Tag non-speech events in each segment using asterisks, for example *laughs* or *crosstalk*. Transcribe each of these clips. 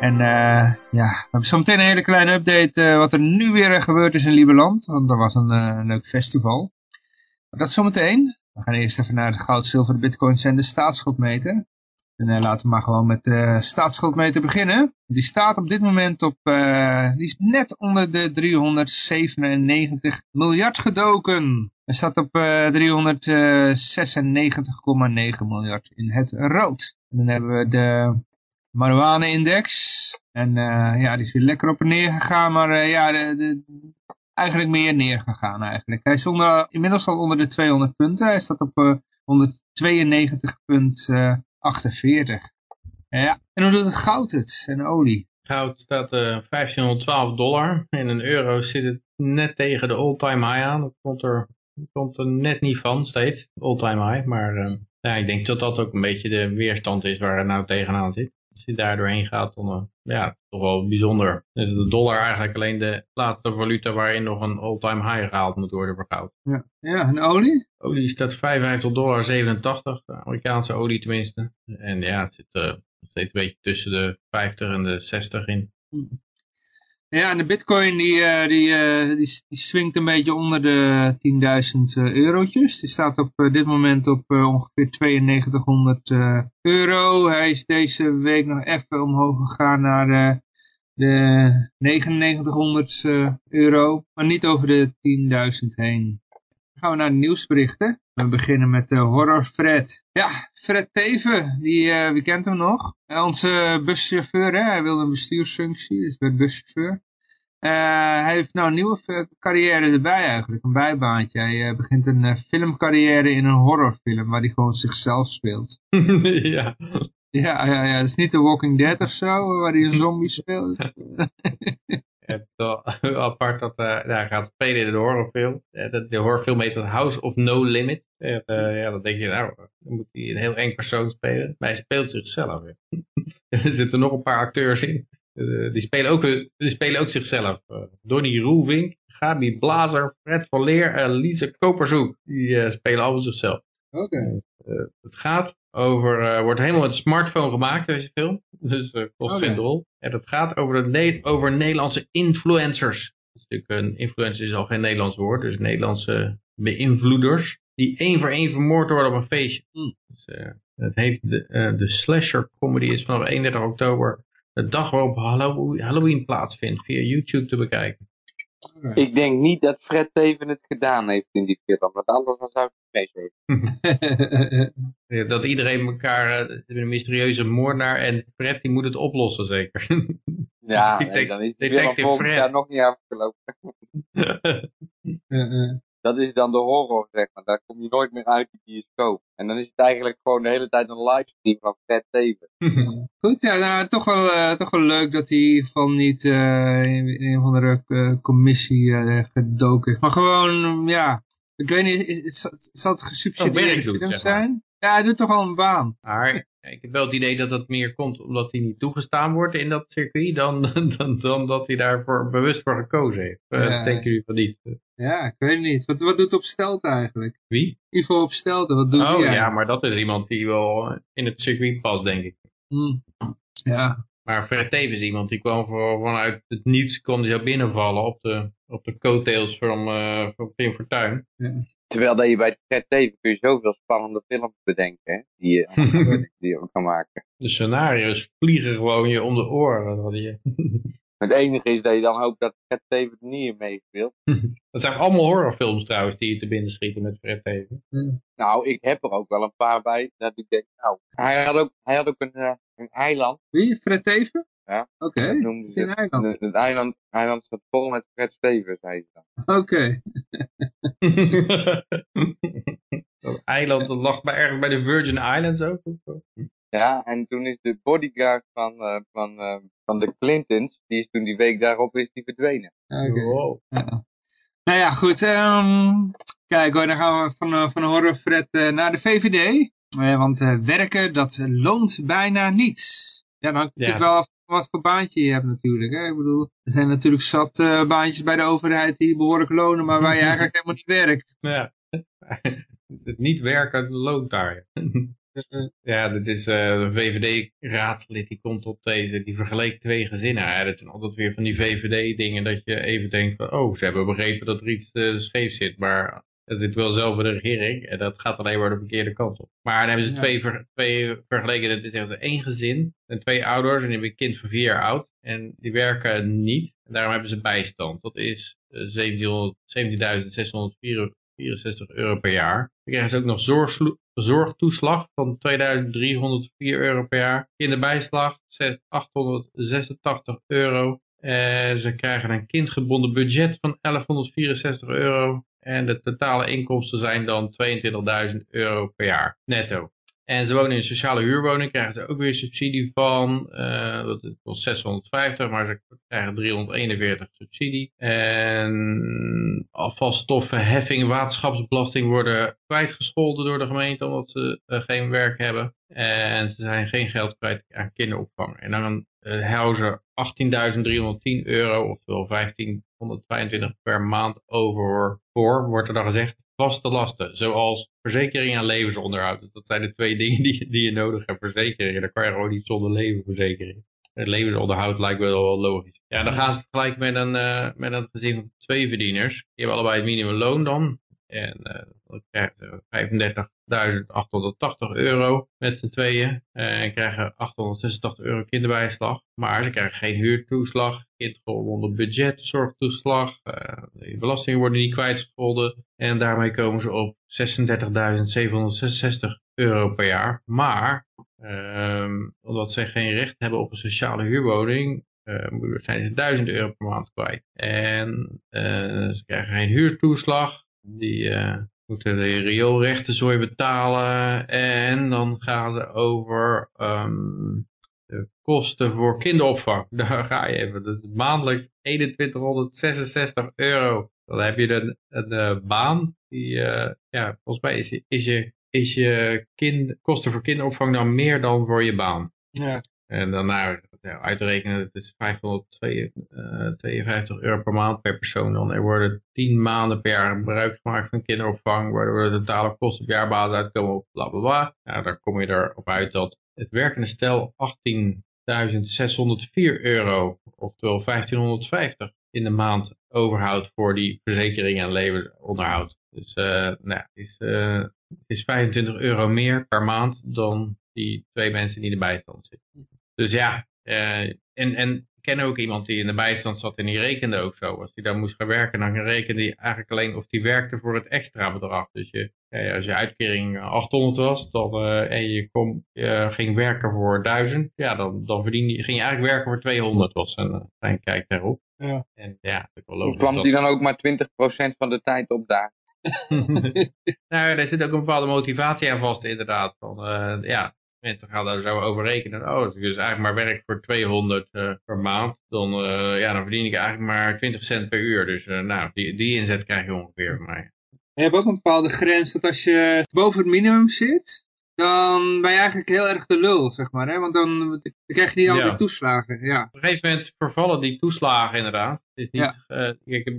En uh, ja, we hebben zo meteen een hele kleine update wat er nu weer gebeurd is in Lieberland. Want er was een leuk festival. Maar dat zometeen. We gaan eerst even naar de goud, zilver, de bitcoins en de staatsschuldmeter. En uh, laten we maar gewoon met de staatsschuldmeter beginnen. Die staat op dit moment op, uh, die is net onder de 397 miljard gedoken. Hij staat op uh, 396,9 miljard in het rood. En dan hebben we de marijuana-index. En ja, die is weer lekker op en neer gegaan, maar ja, de, de, eigenlijk meer neer gegaan eigenlijk. Hij onder, inmiddels al onder de 200 punten. Hij staat op 192,8 48. Ja, en hoe doet het goud het en olie? Goud staat uh, 1512 dollar en een euro zit het net tegen de all-time high aan. Dat komt er, komt er net niet van steeds, all-time high. Maar ja, ik denk dat dat ook een beetje de weerstand is waar het nou tegenaan zit. Als hij daar doorheen gaat, dan uh, ja, toch wel bijzonder. Dus de dollar eigenlijk alleen de laatste valuta waarin nog een all-time high gehaald moet worden voor goud. Ja, ja en olie? Olie staat 55 dollar 87, de Amerikaanse olie tenminste. En ja, het zit uh, steeds een beetje tussen de 50 en de 60 in. Ja, en de bitcoin die, uh, die, uh, die, die swingt een beetje onder de 10.000 eurotjes. Die staat op dit moment op ongeveer 9200 euro. Hij is deze week nog even omhoog gegaan naar de, de 9900 euro. Maar niet over de 10.000 heen gaan we naar de nieuwsberichten. We beginnen met de horror Fred. Ja, Fred Teven, die, wie kent hem nog? Onze buschauffeur, hè? hij wilde een bestuursfunctie, dus werd buschauffeur. Uh, hij heeft nou een nieuwe carrière erbij eigenlijk, een bijbaantje. Hij begint een filmcarrière in een horrorfilm waar hij gewoon zichzelf speelt. *laughs* ja. Ja, ja, ja, het is niet The Walking Dead of zo, waar hij een zombie speelt. *laughs* Het is wel *laughs* apart dat uh, hij gaat spelen in de horrorfilm. De, de horrorfilm heet House of No Limit. Uh, ja, dan denk je, nou, dan moet hij een heel eng persoon spelen. Maar hij speelt zichzelf. er zitten nog een paar acteurs in. Uh, die, spelen ook, die spelen ook zichzelf. Donnie Roelvink, Gabi Blazer, Fred van Leer en Lise Koperzoek. Die spelen allemaal zichzelf. Oké. Okay. Uh, het gaat over, uh, wordt helemaal met een smartphone gemaakt deze film. Dus uh, kost okay. geen rol. En het gaat over, de over Nederlandse influencers. Dat is natuurlijk een influencer is al geen Nederlands woord. Dus Nederlandse beïnvloeders. Die één voor één vermoord worden op een feestje. Mm. Dus, het heeft de, de slasher comedy is vanaf 31 oktober. De dag waarop Halloween, plaatsvindt. Via YouTube te bekijken. Ik denk niet dat Fred Teven het gedaan heeft in die film, want anders dan zou ik het meegeven. *laughs* dat iedereen elkaar, uh, een mysterieuze moordenaar en Fred die moet het oplossen zeker. *laughs* ja, *laughs* nee, dan is de film volgend jaar nog niet afgelopen. Dat is dan de horror, zeg maar. Daar kom je nooit meer uit die bioscoop. En dan is het eigenlijk gewoon de hele tijd een livestream van Fred Teven. *laughs* Goed, ja, nou, toch wel, uh, toch wel leuk dat hij van niet uh, in een of andere uh, commissie uh, gedoken is. Maar gewoon, ja, ik weet niet, zal het gesubsidieerd oh, zijn? Ja, hij doet toch al een baan. Maar ik heb wel het idee dat dat meer komt omdat hij niet toegestaan wordt in dat circuit, dan, *laughs* dan, dan dat hij daarvoor bewust voor gekozen heeft. Ja. denken jullie van niet? Ja, ik weet niet. Wat, wat doet Opstelten eigenlijk? Wie? Ivo Opstelten, wat doet oh, hij Oh ja, maar dat is iemand die wel in het circuit past, denk ik. Hmm. Ja. Maar Fred Tevens iemand die kwam voor, vanuit het niets, kwam die zo binnenvallen op de, op de coattails van, uh, van Pim Fortuyn. Ja. Terwijl dat je bij Fred Teven kun je zoveel spannende films bedenken, hè, die, je, *laughs* die je kan maken. De scenario's vliegen gewoon je om de oren. Wat je... *laughs* Het enige is dat je dan hoopt dat Fred Teven er niet in meespeelt. *laughs* dat zijn allemaal horrorfilms trouwens die je te binnen schieten met Fred Teven. Nou, ik heb er ook wel een paar bij dat ik denk, nou, hij had ook, hij had ook een, uh, een eiland. Wie? Fred Teven? Ja. Oké, okay. eiland. Het, het eiland. eiland staat vol met Fred Stevens, zei ze dan. Oké. *laughs* dat eiland dat lag bij, ergens bij de Virgin Islands ook? Ja, en toen is de bodyguard van, eh, van, eh, van de Clintons, die is toen die week daarop is die verdwenen. Oké. Wow. Ja. Nou ja, goed. ehm, kijk hoor, dan gaan we van, eh, van Horrorfred eh naar de VVD. Want eh, werken, dat loont bijna niets. Ja, dan hangt het Ja. natuurlijk wel af wat voor baantje je hebt natuurlijk. Hè? Ik bedoel, er zijn natuurlijk zat eh, baantjes bij de overheid die behoorlijk lonen, maar waar je *laughs* eigenlijk helemaal niet werkt. Ja. Is *laughs* het niet werken loont daar. *laughs* Ja, dit is eh de VVD-raadslid die komt op deze, die vergeleek twee gezinnen. Ja, dat zijn altijd weer van die VVD-dingen dat je even denkt van, oh, ze hebben begrepen dat er iets eh, scheef zit, maar er zit wel zelf in de regering en dat gaat alleen maar de verkeerde kant op. Maar dan hebben ze Ja. twee, ver- twee vergeleken, dit is echt één gezin en twee ouders en die hebben een kind van vier jaar oud en die werken niet. En daarom hebben ze bijstand. Dat is eh, 1700 17.664 euro per jaar. Dan krijgen ze ook nog zorgtoeslag van 2304 euro per jaar. Kinderbijslag 6- 886 euro. En ze krijgen een kindgebonden budget van 1164 euro. En de totale inkomsten zijn dan 22.000 euro per jaar netto. En ze wonen in sociale huurwoning, krijgen ze ook weer subsidie van, eh dat is kost 650, maar ze krijgen 341 subsidie. En afvalstoffen, heffing, waterschapsbelasting worden kwijtgescholden door de gemeente omdat ze eh, geen werk hebben. En ze zijn geen geld kwijt aan kinderopvang. En dan eh, houden ze 18.310 euro, oftewel 1525 per maand over voor, wordt er dan gezegd, vaste lasten. Zoals verzekering en levensonderhoud. Dat zijn de twee *laughs* dingen die, die je nodig hebt. Verzekeringen, dan kan je gewoon niet zonder levenverzekering. Het levensonderhoud lijkt wel, wel logisch. Ja, dan gaan ze vergelijken met een, eh, met een gezin van twee verdieners. Die hebben allebei het minimumloon dan. En eh dan krijgen ze 35.880 euro met z'n tweeën. Eh, en krijgen 886 euro kinderbijslag. Maar ze krijgen geen huurtoeslag, kindgebonden budget, zorgtoeslag. eh, de belastingen worden niet kwijtgescholden. En daarmee komen ze op 36.766 euro per jaar. Maar ehm, omdat ze geen recht hebben op een sociale huurwoning, zijn ze 1000 euro per maand kwijt. En ze krijgen geen huurtoeslag. Die eh, moeten de rioolrechtenzooi betalen. En dan gaan ze over ehm, de kosten voor kinderopvang. *laughs* Daar ga je even. Dat is maandelijks 2166 euro. Dan heb je een, een eh, baan. Die, eh, ja, volgens mij is, is je, is je kind, kosten voor kinderopvang dan meer dan voor je baan. Ja. En nou, ja, uitrekenen, het is 552 euro per maand per persoon. Dan er worden 10 maanden per jaar gebruik gemaakt van kinderopvang, waardoor de totale kosten op jaarbasis uitkomen op bla bla bla. Ja, dan kom je erop uit dat het werkende stel 18.604 euro, oftewel 1550 in de maand overhoudt voor die verzekering en levensonderhoud. Dus eh, nou, het, is, eh, is 25 euro meer per maand dan die twee mensen die in de bijstand zitten. Dus ja, eh, en, en ik ken ook iemand die in de bijstand zat en die rekende ook zo. Als hij dan moest gaan werken, dan rekende hij eigenlijk alleen of hij werkte voor het extra bedrag. Dus je, eh, als je uitkering 800 was dan, eh, en je kom, eh, ging werken voor 1000, ja, dan, dan verdien je, ging je eigenlijk werken voor 200, was zijn, uh, zijn kijk daarop. Ja. En ja, dat wel logisch. kwam die dan ook maar 20% van de tijd op daar. *laughs* nou, daar zit ook een bepaalde motivatie aan vast, inderdaad. Van, eh, ja, mensen gaan daar zo over rekenen. Oh, als ik dus eigenlijk maar werk voor 200 eh, per maand, dan, eh, ja, dan verdien ik eigenlijk maar 20 cent per uur. Dus eh, nou, die, die inzet krijg je ongeveer. Maar, Je hebt ook een bepaalde grens dat als je boven het minimum zit, dan ben je eigenlijk heel erg de lul, zeg maar. Hè? Want dan, dan krijg je niet altijd Ja. toeslagen. Ja. op een gegeven moment vervallen die toeslagen inderdaad. Is niet, eh,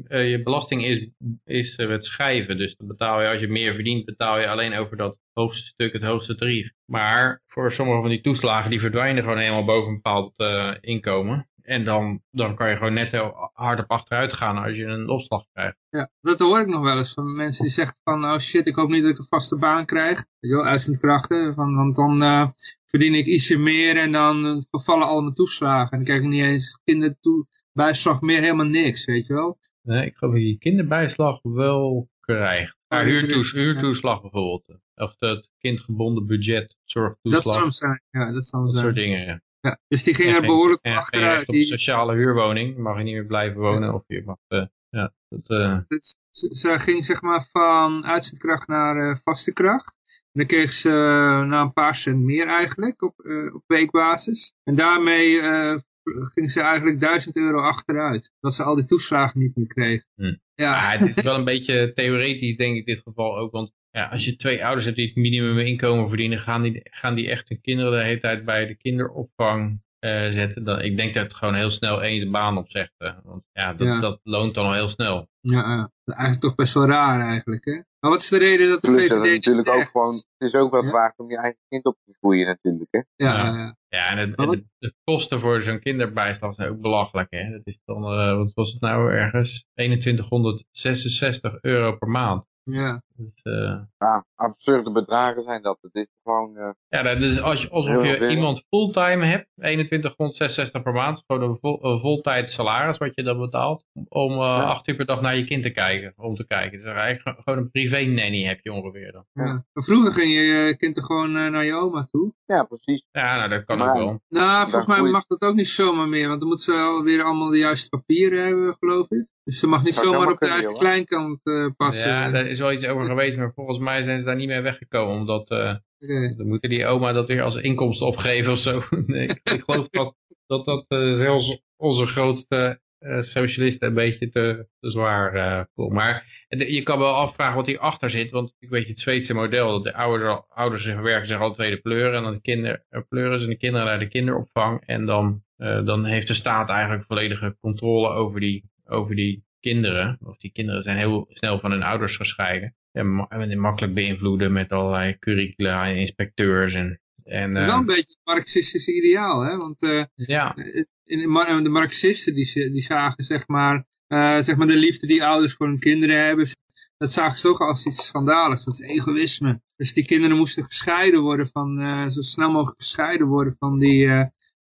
eh, je belasting is, is eh, het schijven. Dus dan betaal je, als je meer verdient, betaal je alleen over dat hoogste stuk, het hoogste tarief. Maar voor sommige van die toeslagen, die verdwijnen gewoon helemaal boven een bepaald inkomen. En dan, dan kan je gewoon netto hard op achteruit gaan als je een opslag krijgt. ja, dat hoor ik nog wel eens van mensen die zeggen van, oh shit, ik hoop niet dat ik een vaste baan krijg. Weet je wel, uitzendkrachten, van, want dan verdien ik ietsje meer en dan vervallen al mijn toeslagen. En dan krijg ik niet eens kinderbijslag meer, helemaal niks, weet je wel. Nee, ik geloof dat je kinderbijslag wel krijgt. Maar huurtoes, huurtoeslag bijvoorbeeld. Of het kindgebonden budget, Dat zorgtoeslag. zou hem zijn, ja, dat zou hem Dat zijn. soort dingen, ja. Ja, dus die ging En er behoorlijk en achteruit. op Die, sociale huurwoning. Mag je niet meer blijven wonen. Of je mag, eh, ja, dat, eh, ze, ze ging zeg maar van uitzendkracht naar eh, vaste kracht. dan kreeg ze uh, nou een paar cent meer eigenlijk op, uh, op weekbasis. En daarmee uh, ging ze eigenlijk 1000 euro achteruit. Dat ze al die toeslagen niet meer kreeg. Hm. Ja. het is wel een beetje theoretisch denk ik in dit geval ook. Want ja, als je twee ouders hebt die het minimuminkomen verdienen, gaan die, gaan die echt hun kinderen de hele tijd bij de kinderopvang uh, zetten. Dan, ik denk dat het gewoon heel snel eens baan opzegt. Want ja dat, ja. dat loont dan al heel snel. Ja, eigenlijk toch best wel raar eigenlijk. Hè? Maar wat is de reden dat de VVD het is natuurlijk ook gewoon, het is ook wat ja? waard om je eigen kind op te groeien natuurlijk. Hè? Ja, ja. ja. ja en, het, en de, de, kosten voor zo'n kinderbijstand zijn ook belachelijk. Hè? Dat is dan, uh, wat was het nou ergens? 2166 euro per maand. Ja. Dus, uh... ja, absurde bedragen zijn dat. Het is gewoon... Uh... Ja, dus als je, alsof je iemand fulltime hebt, 2166 per maand, gewoon een, vol, een voltijds salaris wat je dan betaalt, om uh, ja. acht uur per dag naar je kind te kijken, om te kijken. Dus eigenlijk gewoon een privé nanny heb je ongeveer dan. Ja. Vroeger ging je je kind er gewoon naar je oma toe. Ja, precies. Ja, nou dat kan maar, ook wel. Nou, volgens mij mag dat ook niet zomaar meer, want dan moeten ze alweer allemaal de juiste papieren hebben, geloof ik. Dus ze mag niet zomaar op de eigen kleinkant uh, passen. Ja, daar is wel iets over geweest, maar volgens mij zijn ze daar niet mee weggekomen. Omdat uh, dan moeten die oma dat weer als inkomsten opgeven of zo. *laughs* nee, ik geloof dat dat, dat uh, zelfs onze grootste socialisten een beetje te, te zwaar voelt. Maar je kan wel afvragen wat hierachter zit. Want ik weet het Zweedse model. Dat de ouders, ouders werken zich al tweede pleuren. En dan de kinderen pleuren ze en de kinderen naar de kinderopvang. En dan, dan heeft de staat eigenlijk volledige controle over die over die kinderen. Of die kinderen zijn heel snel van hun ouders gescheiden. En, en makkelijk beïnvloeden met allerlei curricula en inspecteurs. En, en, uh, wel een beetje het marxistische ideaal. Hè? Want uh, ja. in, de marxisten die, die zagen zeg maar, zeg maar de liefde die ouders voor hun kinderen hebben. Dat zagen ze toch als iets schandaligs. Dat is egoïsme. Dus die kinderen moesten gescheiden worden van, zo snel mogelijk gescheiden worden van die,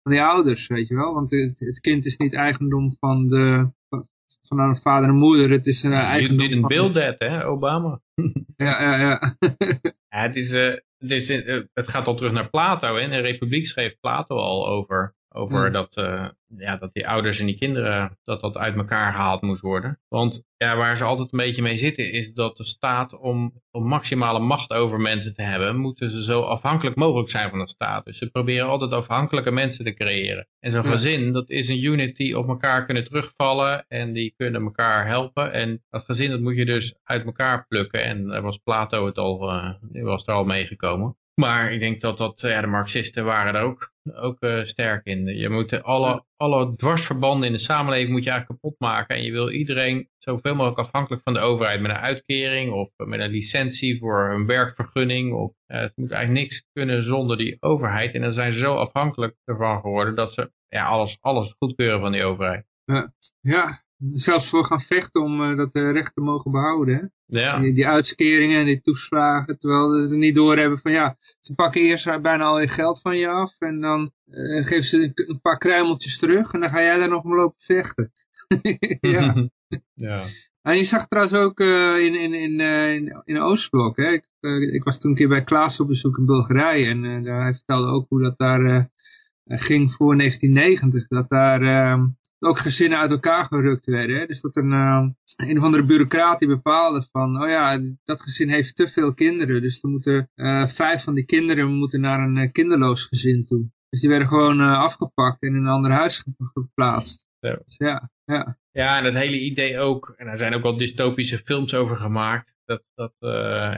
van die ouders, weet je wel. Want het, het kind is niet eigendom van de, van een vader en moeder. Het is een uh, eigen. Build that, hè, Obama. ja, ja, ja. *laughs* ja het, is, uh, het, is, uh, het gaat al terug naar Plato. Hè. In de Republiek schreef Plato al over, over hmm. dat, ja, dat die ouders en die kinderen, dat dat uit elkaar gehaald moest worden. Want ja, waar ze altijd een beetje mee zitten, is dat de staat om, om maximale macht over mensen te hebben, moeten ze zo afhankelijk mogelijk zijn van de staat. Dus ze proberen altijd afhankelijke mensen te creëren. En zo'n gezin, dat is een unit die op elkaar kunnen terugvallen en die kunnen elkaar helpen. En dat gezin, dat moet je dus uit elkaar plukken. En daar was Plato het al, uh, was er al meegekomen. Maar ik denk dat, dat ja, de marxisten waren er ook, ook uh, sterk in. Je moet alle, alle dwarsverbanden in de samenleving moet je eigenlijk kapot maken. En je wil iedereen zoveel mogelijk afhankelijk van de overheid met een uitkering of met een licentie voor een werkvergunning. Of, uh, het moet eigenlijk niks kunnen zonder die overheid. En dan zijn ze zo afhankelijk ervan geworden dat ze ja, alles, alles goedkeuren van die overheid. Ja zelfs voor gaan vechten om uh, dat uh, recht te mogen behouden. Hè? Ja. Die, die uitskeringen en die toeslagen, terwijl ze er niet doorhebben van ja, ze pakken eerst bijna al je geld van je af en dan geven ze een, een, paar kruimeltjes terug en dan ga jij daar nog om lopen vechten. *laughs* ja. *laughs* ja. En je zag trouwens ook uh, in, in, in, in, in Oostblok, hè? Ik, uh, ik was toen een keer bij Klaas op bezoek in Bulgarije en uh, hij vertelde ook hoe dat daar ging voor 1990. Dat daar ehm, ook gezinnen uit elkaar gerukt werden. Hè? Dus dat een, uh, een of andere bureaucraat die bepaalde van, oh ja, dat gezin heeft te veel kinderen. Dus er moeten uh, vijf van die kinderen moeten naar een uh, kinderloos gezin toe. Dus die werden gewoon afgepakt en in een ander huis geplaatst. Ja. Dus ja, ja. Ja, en het hele idee ook, en er zijn ook al dystopische films over gemaakt. Dat, dat,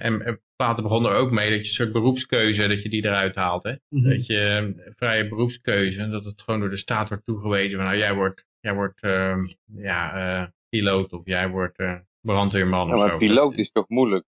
en, en Platen begon er ook mee dat je een soort beroepskeuze, dat je die eruit haalt. Hè? Mm -hmm. Dat je vrije beroepskeuze, dat het gewoon door de staat wordt toegewezen. Van, nou, jij wordt jij wordt uh, ja, uh, piloot of jij wordt uh, brandweerman ja, of maar zo. piloot is toch moeilijk?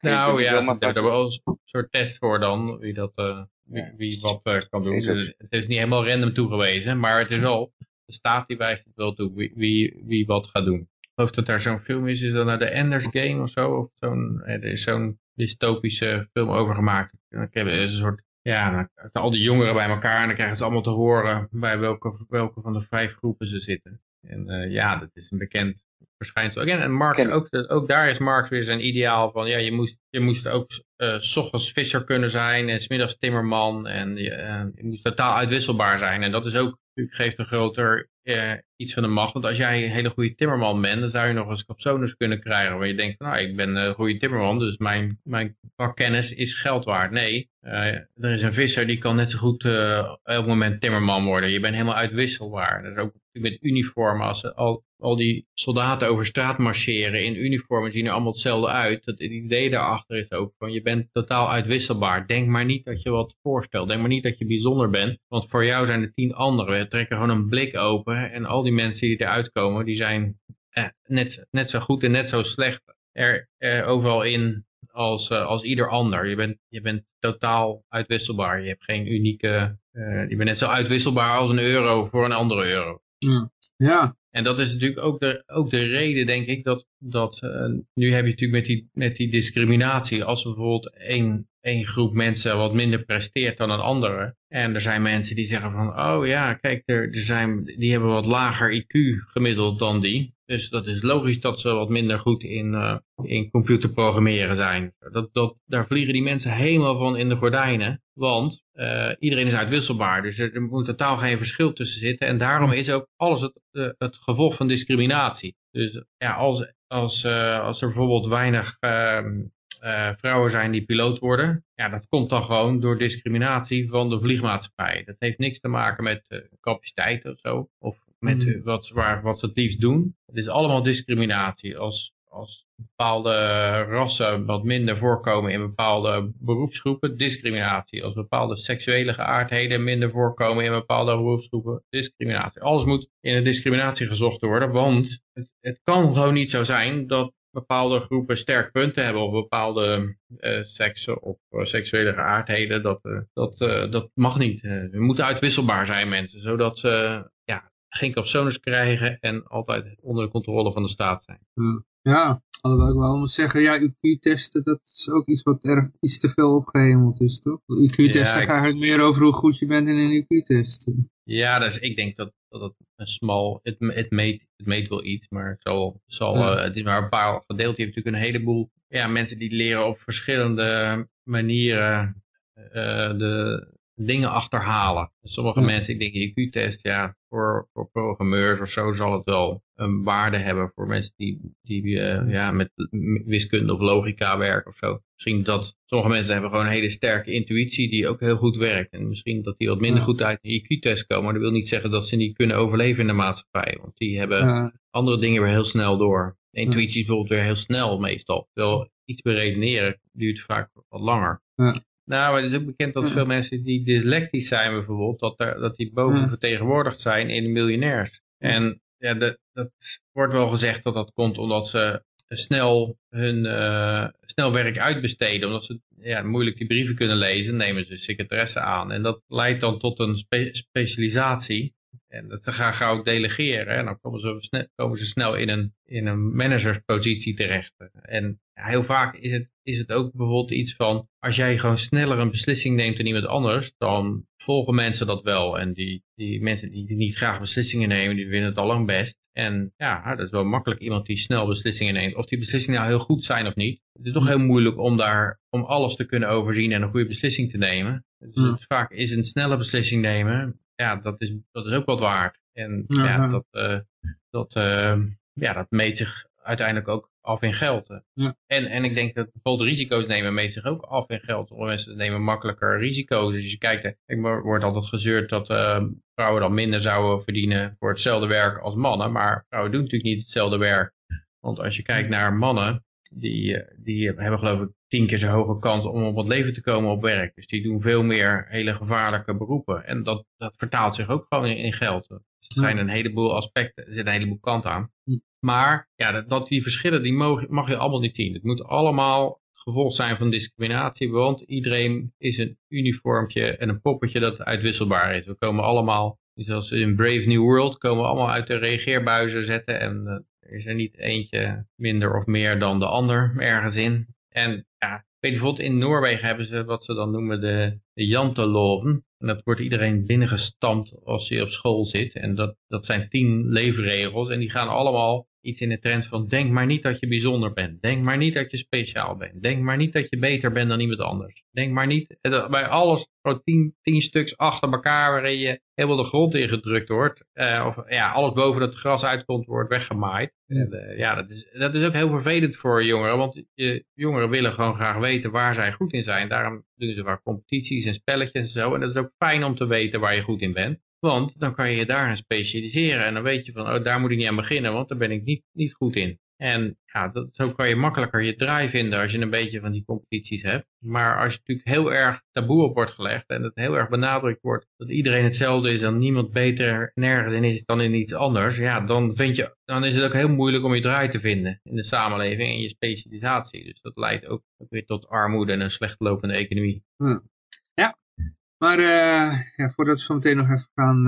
Nou ja, er is wel een soort test voor dan, wie, dat, uh, wie, wie wat kan doen. Dus het is niet helemaal random toegewezen, maar het is wel, de staat die wijst het wel toe, wie, wie, wie wat gaat doen. Ik geloof dat daar zo'n film is, is dat nou de Enders Game of zo? Of zo'n, er is zo'n dystopische film over gemaakt. Ik heb een soort ja, dan al die jongeren bij elkaar en dan krijgen ze allemaal te horen bij welke, welke van de vijf groepen ze zitten. En uh, ja, dat is een bekend verschijnsel. Again, en Marx, ook, ook daar is Marx weer zijn ideaal van, ja, je moest, je moest ook uh, s ochtends visser kunnen zijn en smiddags timmerman en je, uh, je moest totaal uitwisselbaar zijn. En dat is ook natuurlijk geeft een groter eh, iets van de macht. Want als jij een hele goede timmerman bent, dan zou je nog eens capsones kunnen krijgen. Waar je denkt, nou, ik ben een goede timmerman, dus mijn, mijn vakkennis is geld waard. Nee, eh, er is een visser die kan net zo goed uh, elk moment timmerman worden. Je bent helemaal uitwisselbaar. Dat is ook met uniformen. Als al, al die soldaten over straat marcheren in uniformen zien er allemaal hetzelfde uit. Het idee daarachter is ook van je bent totaal uitwisselbaar. Denk maar niet dat je wat voorstelt. Denk maar niet dat je bijzonder bent. Want voor jou zijn er tien anderen. We trekken gewoon een blik open en al die mensen die eruit komen, die zijn eh, net, net zo goed en net zo slecht er, er overal in als, uh, als ieder ander. Je bent, je bent totaal uitwisselbaar. Je hebt geen unieke, uh, je bent net zo uitwisselbaar als een euro voor een andere euro. Ja. Ja. En dat is natuurlijk ook de, ook de reden, denk ik, dat, dat uh, nu heb je natuurlijk met die, met die discriminatie. Als bijvoorbeeld één, één groep mensen wat minder presteert dan een andere. En er zijn mensen die zeggen van, oh ja, kijk, er, er zijn, die hebben wat lager IQ gemiddeld dan die. Dus dat is logisch dat ze wat minder goed in, uh, in computerprogrammeren zijn. Dat, dat, daar vliegen die mensen helemaal van in de gordijnen. Want uh, iedereen is uitwisselbaar. Dus er, moet totaal geen verschil tussen zitten. En daarom is ook alles het, uh, het gevolg van discriminatie. Dus ja, als, als, als er bijvoorbeeld weinig ehm, vrouwen zijn die piloot worden. Ja, dat komt dan gewoon door discriminatie van de vliegmaatschappij. Dat heeft niks te maken met capaciteit of zo. Of met mm. wat, waar, wat ze het liefst doen. Het is allemaal discriminatie. Als, als bepaalde rassen wat minder voorkomen in bepaalde beroepsgroepen, discriminatie. Als bepaalde seksuele geaardheden minder voorkomen in bepaalde beroepsgroepen, discriminatie. Alles moet in de discriminatie gezocht worden, want het, het kan gewoon niet zo zijn dat bepaalde groepen sterk punten hebben of bepaalde uh, seksen of uh, seksuele geaardheden, dat, uh, dat, dat mag niet. we moeten uitwisselbaar zijn mensen, zodat ze geen capsones krijgen en altijd onder de controle van de staat zijn. Ja, alhoewel ik wel moet zeggen, ja, IQ-testen, dat is ook iets wat erg iets te veel opgehemeld is, toch? IQ-testen ja, ik... eigenlijk meer over hoe goed je bent in een IQ-test. Ja, dus ik denk dat, dat het een smal, het, het, meet, het meet wel iets, maar het, zal, zal, ja. uh, het is maar een paar gedeeld. Je hebt natuurlijk een heleboel ja, mensen die leren op verschillende manieren uh, de dingen achterhalen. Sommige ja. mensen, ik denk IQ-test, ja, voor, voor programmeurs of zo zal het wel een waarde hebben voor mensen die, die uh, ja, met wiskunde of logica werken of zo. Misschien dat sommige mensen hebben gewoon een hele sterke intuïtie die ook heel goed werkt. En misschien dat die wat minder ja. goed uit een IQ-test komen. Maar dat wil niet zeggen dat ze niet kunnen overleven in de maatschappij. Want die hebben ja. andere dingen weer heel snel door. De intuïtie is bijvoorbeeld weer heel snel meestal. Terwijl iets beredeneren duurt vaak wat langer. Nou, maar het is ook bekend dat veel mensen die dyslectisch zijn bijvoorbeeld, dat, er, dat die boven vertegenwoordigd zijn in de miljonairs. En ja, dat, dat wordt wel gezegd dat dat komt omdat ze snel hun uh, snel werk uitbesteden. Omdat ze ja, moeilijk die brieven kunnen lezen, nemen ze secretaresse aan. En dat leidt dan tot een spe specialisatie. En dat ze gaan gauw delegeren. En dan komen ze, snel, komen ze snel in een, in een managerspositie terecht. En heel vaak is het, is het ook bijvoorbeeld iets van, als jij gewoon sneller een beslissing neemt dan iemand anders, dan volgen mensen dat wel. En die, die mensen die niet graag beslissingen nemen, die vinden het al lang best. En ja, dat is wel makkelijk iemand die snel beslissingen neemt. Of die beslissingen nou heel goed zijn of niet. Het is toch heel moeilijk om daar, om alles te kunnen overzien en een goede beslissing te nemen. Dus het, vaak is een snelle beslissing nemen, ja, dat is, dat is ook wat waard. En uh -huh. ja, dat, uh, dat, uh, ja, dat meet zich uiteindelijk ook af in geld. Ja. En, en ik denk dat bijvoorbeeld risico's nemen meet zich ook af in geld. Mensen nemen makkelijker risico's. Dus je kijkt, ik wordt altijd gezeurd dat uh, vrouwen dan minder zouden verdienen voor hetzelfde werk als mannen. Maar vrouwen doen natuurlijk niet hetzelfde werk. Want als je kijkt naar mannen, die, die hebben geloof ik tien keer zo hoge kans om op het leven te komen op werk. Dus die doen veel meer hele gevaarlijke beroepen. En dat, dat vertaalt zich ook gewoon in, in geld. Er zijn een heleboel aspecten, er zit een heleboel kant aan. Maar ja, dat, dat die verschillen, die mag, mag je allemaal niet zien. Het moet allemaal gevolg zijn van discriminatie, want iedereen is een uniformtje en een poppetje dat uitwisselbaar is. We komen allemaal, zoals in Brave New World, komen we allemaal uit de reageerbuizen zetten en er is er niet eentje minder of meer dan de ander ergens in. En ja, weet bijvoorbeeld in Noorwegen hebben ze wat ze dan noemen de, de janteloven. En dat wordt iedereen binnengestampt als hij op school zit. En dat, dat zijn tien leefregels. En die gaan allemaal iets in de trend van denk maar niet dat je bijzonder bent. Denk maar niet dat je speciaal bent. Denk maar niet dat je beter bent dan iemand anders. Denk maar niet, eh, bij alles, gewoon tien, tien stuks achter elkaar waarin je helemaal de grond ingedrukt wordt. Uh, of ja, alles boven het gras uitkomt wordt weggemaaid. Ja, uh, ja dat, is, dat is ook heel vervelend voor jongeren, want je, jongeren willen gewoon graag weten waar zij goed in zijn. Daarom doen ze vaak competities en spelletjes en zo. En dat is ook fijn om te weten waar je goed in bent. Want dan kan je je daarin specialiseren en dan weet je van, oh, daar moet ik niet aan beginnen, want daar ben ik niet, niet goed in. En ja, dat, zo kan je makkelijker je draai vinden als je een beetje van die competities hebt. Maar als je natuurlijk heel erg taboe op wordt gelegd en het heel erg benadrukt wordt dat iedereen hetzelfde is en niemand beter nergens in is dan in iets anders, ja, dan, vind je, dan is het ook heel moeilijk om je draai te vinden in de samenleving en je specialisatie. Dus dat leidt ook weer tot armoede en een slecht lopende economie. Hm. Maar ja, voordat we zo meteen nog even gaan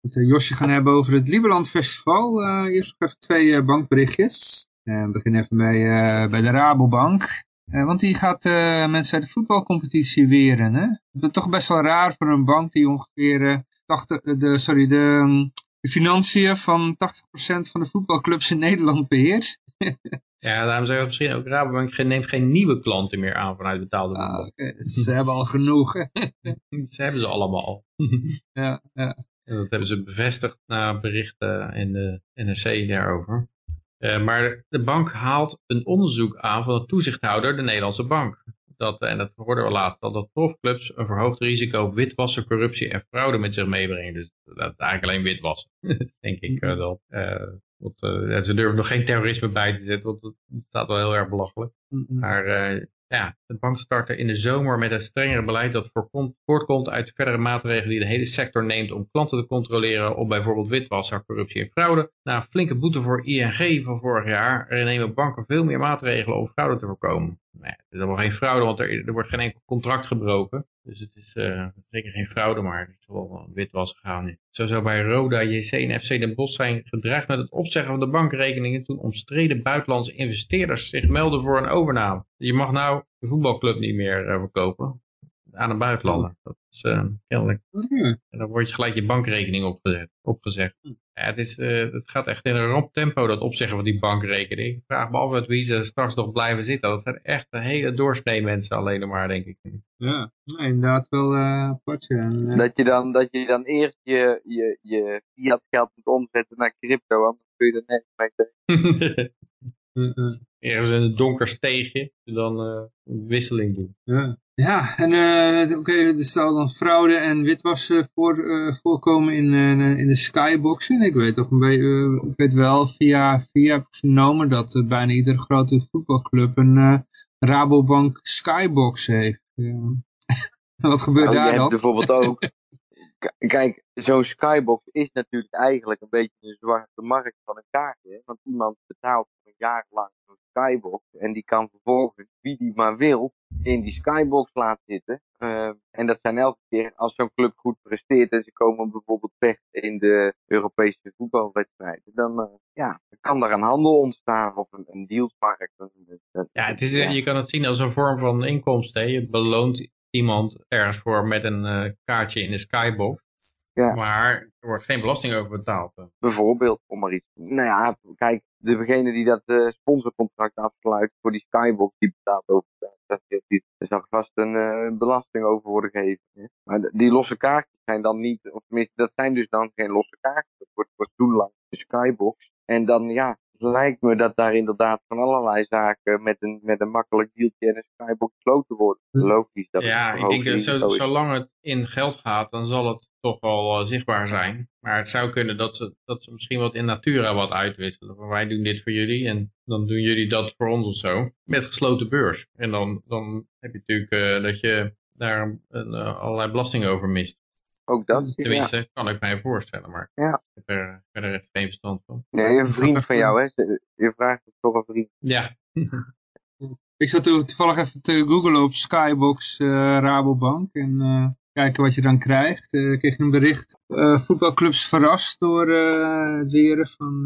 met Josje gaan hebben over het Lieberland Festival, eerst nog even twee bankberichtjes. we beginnen even bij, bij de Rabobank. want die gaat mensen uit de voetbalcompetitie weren. Hè? Dat is toch best wel raar voor een bank die ongeveer 80, de, sorry, de, de financiën van 80% van de voetbalclubs in Nederland beheert. *laughs* Ja, daarom zeggen we misschien ook Rabobank neemt geen nieuwe klanten meer aan vanuit betaalde ah, okay. Ze hebben al genoeg. *laughs* ze hebben ze allemaal. *laughs* ja, ja. En dat hebben ze bevestigd na berichten in de NRC daarover. Uh, maar de bank haalt een onderzoek aan van de toezichthouder, de Nederlandse bank. Dat, en dat hoorden we laatst al, dat profclubs een verhoogd risico op witwassen, corruptie en fraude met zich meebrengen. Dus dat is eigenlijk alleen witwassen, *laughs* denk ik uh, wel. Uh, want, uh, ze durven nog geen terrorisme bij te zetten, want het staat wel heel erg belachelijk. Mm -hmm. Maar uh, ja, de bank startte in de zomer met een strengere beleid dat voortkomt uit verdere maatregelen die de hele sector neemt om klanten te controleren op bijvoorbeeld witwassen, corruptie en fraude. Na een flinke boete voor ING van vorig jaar nemen banken veel meer maatregelen om fraude te voorkomen. Nee, het is allemaal geen fraude, want er, er wordt geen enkel contract gebroken. Dus het is uh, zeker geen fraude, maar het is wel witwas gegaan. Zo zou bij Roda, JC en FC Den Bosch zijn gedreigd met het opzeggen van de bankrekeningen toen omstreden buitenlandse investeerders zich melden voor een overname. Je mag nou de voetbalclub niet meer uh, verkopen aan een buitenlander. Dat is uh, kennelijk. En dan word je gelijk je bankrekening opgezet, opgezegd. Ja, het, is, uh, het gaat echt in een ramp tempo dat opzeggen van die bankrekening. Ik vraag me af met wie ze straks nog blijven zitten. Dat zijn echt een hele doorsnee mensen alleen maar, denk ik. Ja, nee, inderdaad wel uh, apart. En, dat, je dan, dat je dan eerst je, je, je fiat geld moet omzetten naar crypto, anders kun je er net mee tegen. *laughs* Ergens in een donker steegje, dan uh, een wisseling doen. Ja. Ja, en uh, oké, okay, er zal dan fraude en witwassen voor, uh, voorkomen in, uh, in de skyboxen. Ik weet toch een beetje, ik weet wel via, via heb ik vernomen dat bijna iedere grote voetbalclub een Rabobank skybox heeft. *laughs* Wat gebeurt nou, daar dan? bijvoorbeeld ook, *laughs* kijk, zo'n skybox is natuurlijk eigenlijk een beetje een zwarte markt van een kaartje. Want iemand betaalt een jaar lang zo'n skybox en die kan vervolgens, wie die maar wil, in die skybox laten zitten. Uh, en dat zijn elke keer als zo'n club goed presteert en ze komen bijvoorbeeld weg in de Europese voetbalwedstrijden, dan uh, ja, kan daar een handel ontstaan of een, een dealsmarkt. Ja, het is, ja. je kan het zien als een vorm van inkomsten. Je beloont iemand ergens voor met een uh, kaartje in de skybox. Ja. Maar er wordt geen belasting over betaald. Bijvoorbeeld, om maar iets. Nou ja, kijk, degene die dat uh, sponsorcontract afsluit voor die skybox, die betaalt ook. Dat, er zal vast een uh, belasting over worden gegeven. Hè? Maar die losse kaartjes zijn dan niet, of tenminste, dat zijn dus dan geen losse kaartjes. Dat wordt, wordt toen lang de skybox. En dan, ja, lijkt me dat daar inderdaad van allerlei zaken met een, met een makkelijk dealtje en een skybox gesloten worden. Logisch. Dat ja, ik denk dat zo, zolang het in geld gaat, dan zal het toch wel uh, zichtbaar zijn. Maar het zou kunnen dat ze, dat ze misschien wat in natura wat uitwisselen. Wij doen dit voor jullie en dan doen jullie dat voor ons of zo. Met gesloten beurs. En dan, dan heb je natuurlijk uh, dat je daar een, uh, allerlei belasting over mist. Ook dat. Tenminste, ja. kan ik mij voorstellen, maar ja. ik heb er verder echt geen verstand van. Nee, een *laughs* vriend van jou, hè? Je vraagt het toch een vriend. Ja. *laughs* ik zat toevallig even te googlen op Skybox uh, Rabobank en uh, kijken wat je dan krijgt. Uh, ik kreeg een bericht, voetbalclubs verrast door het weren van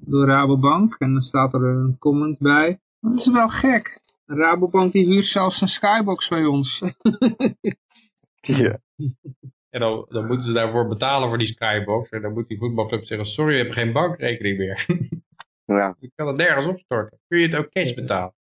door Rabobank. En dan staat er een comment bij. Dat is wel gek. Rabobank die huurt zelfs een Skybox bij ons. *laughs* ja. En dan, dan moeten ze daarvoor betalen voor die skybox. En dan moet die voetbalclub zeggen, sorry, we hebben geen bankrekening meer. *laughs* Ja. Je kan het nergens opstorten. Kun je het ook cash betalen.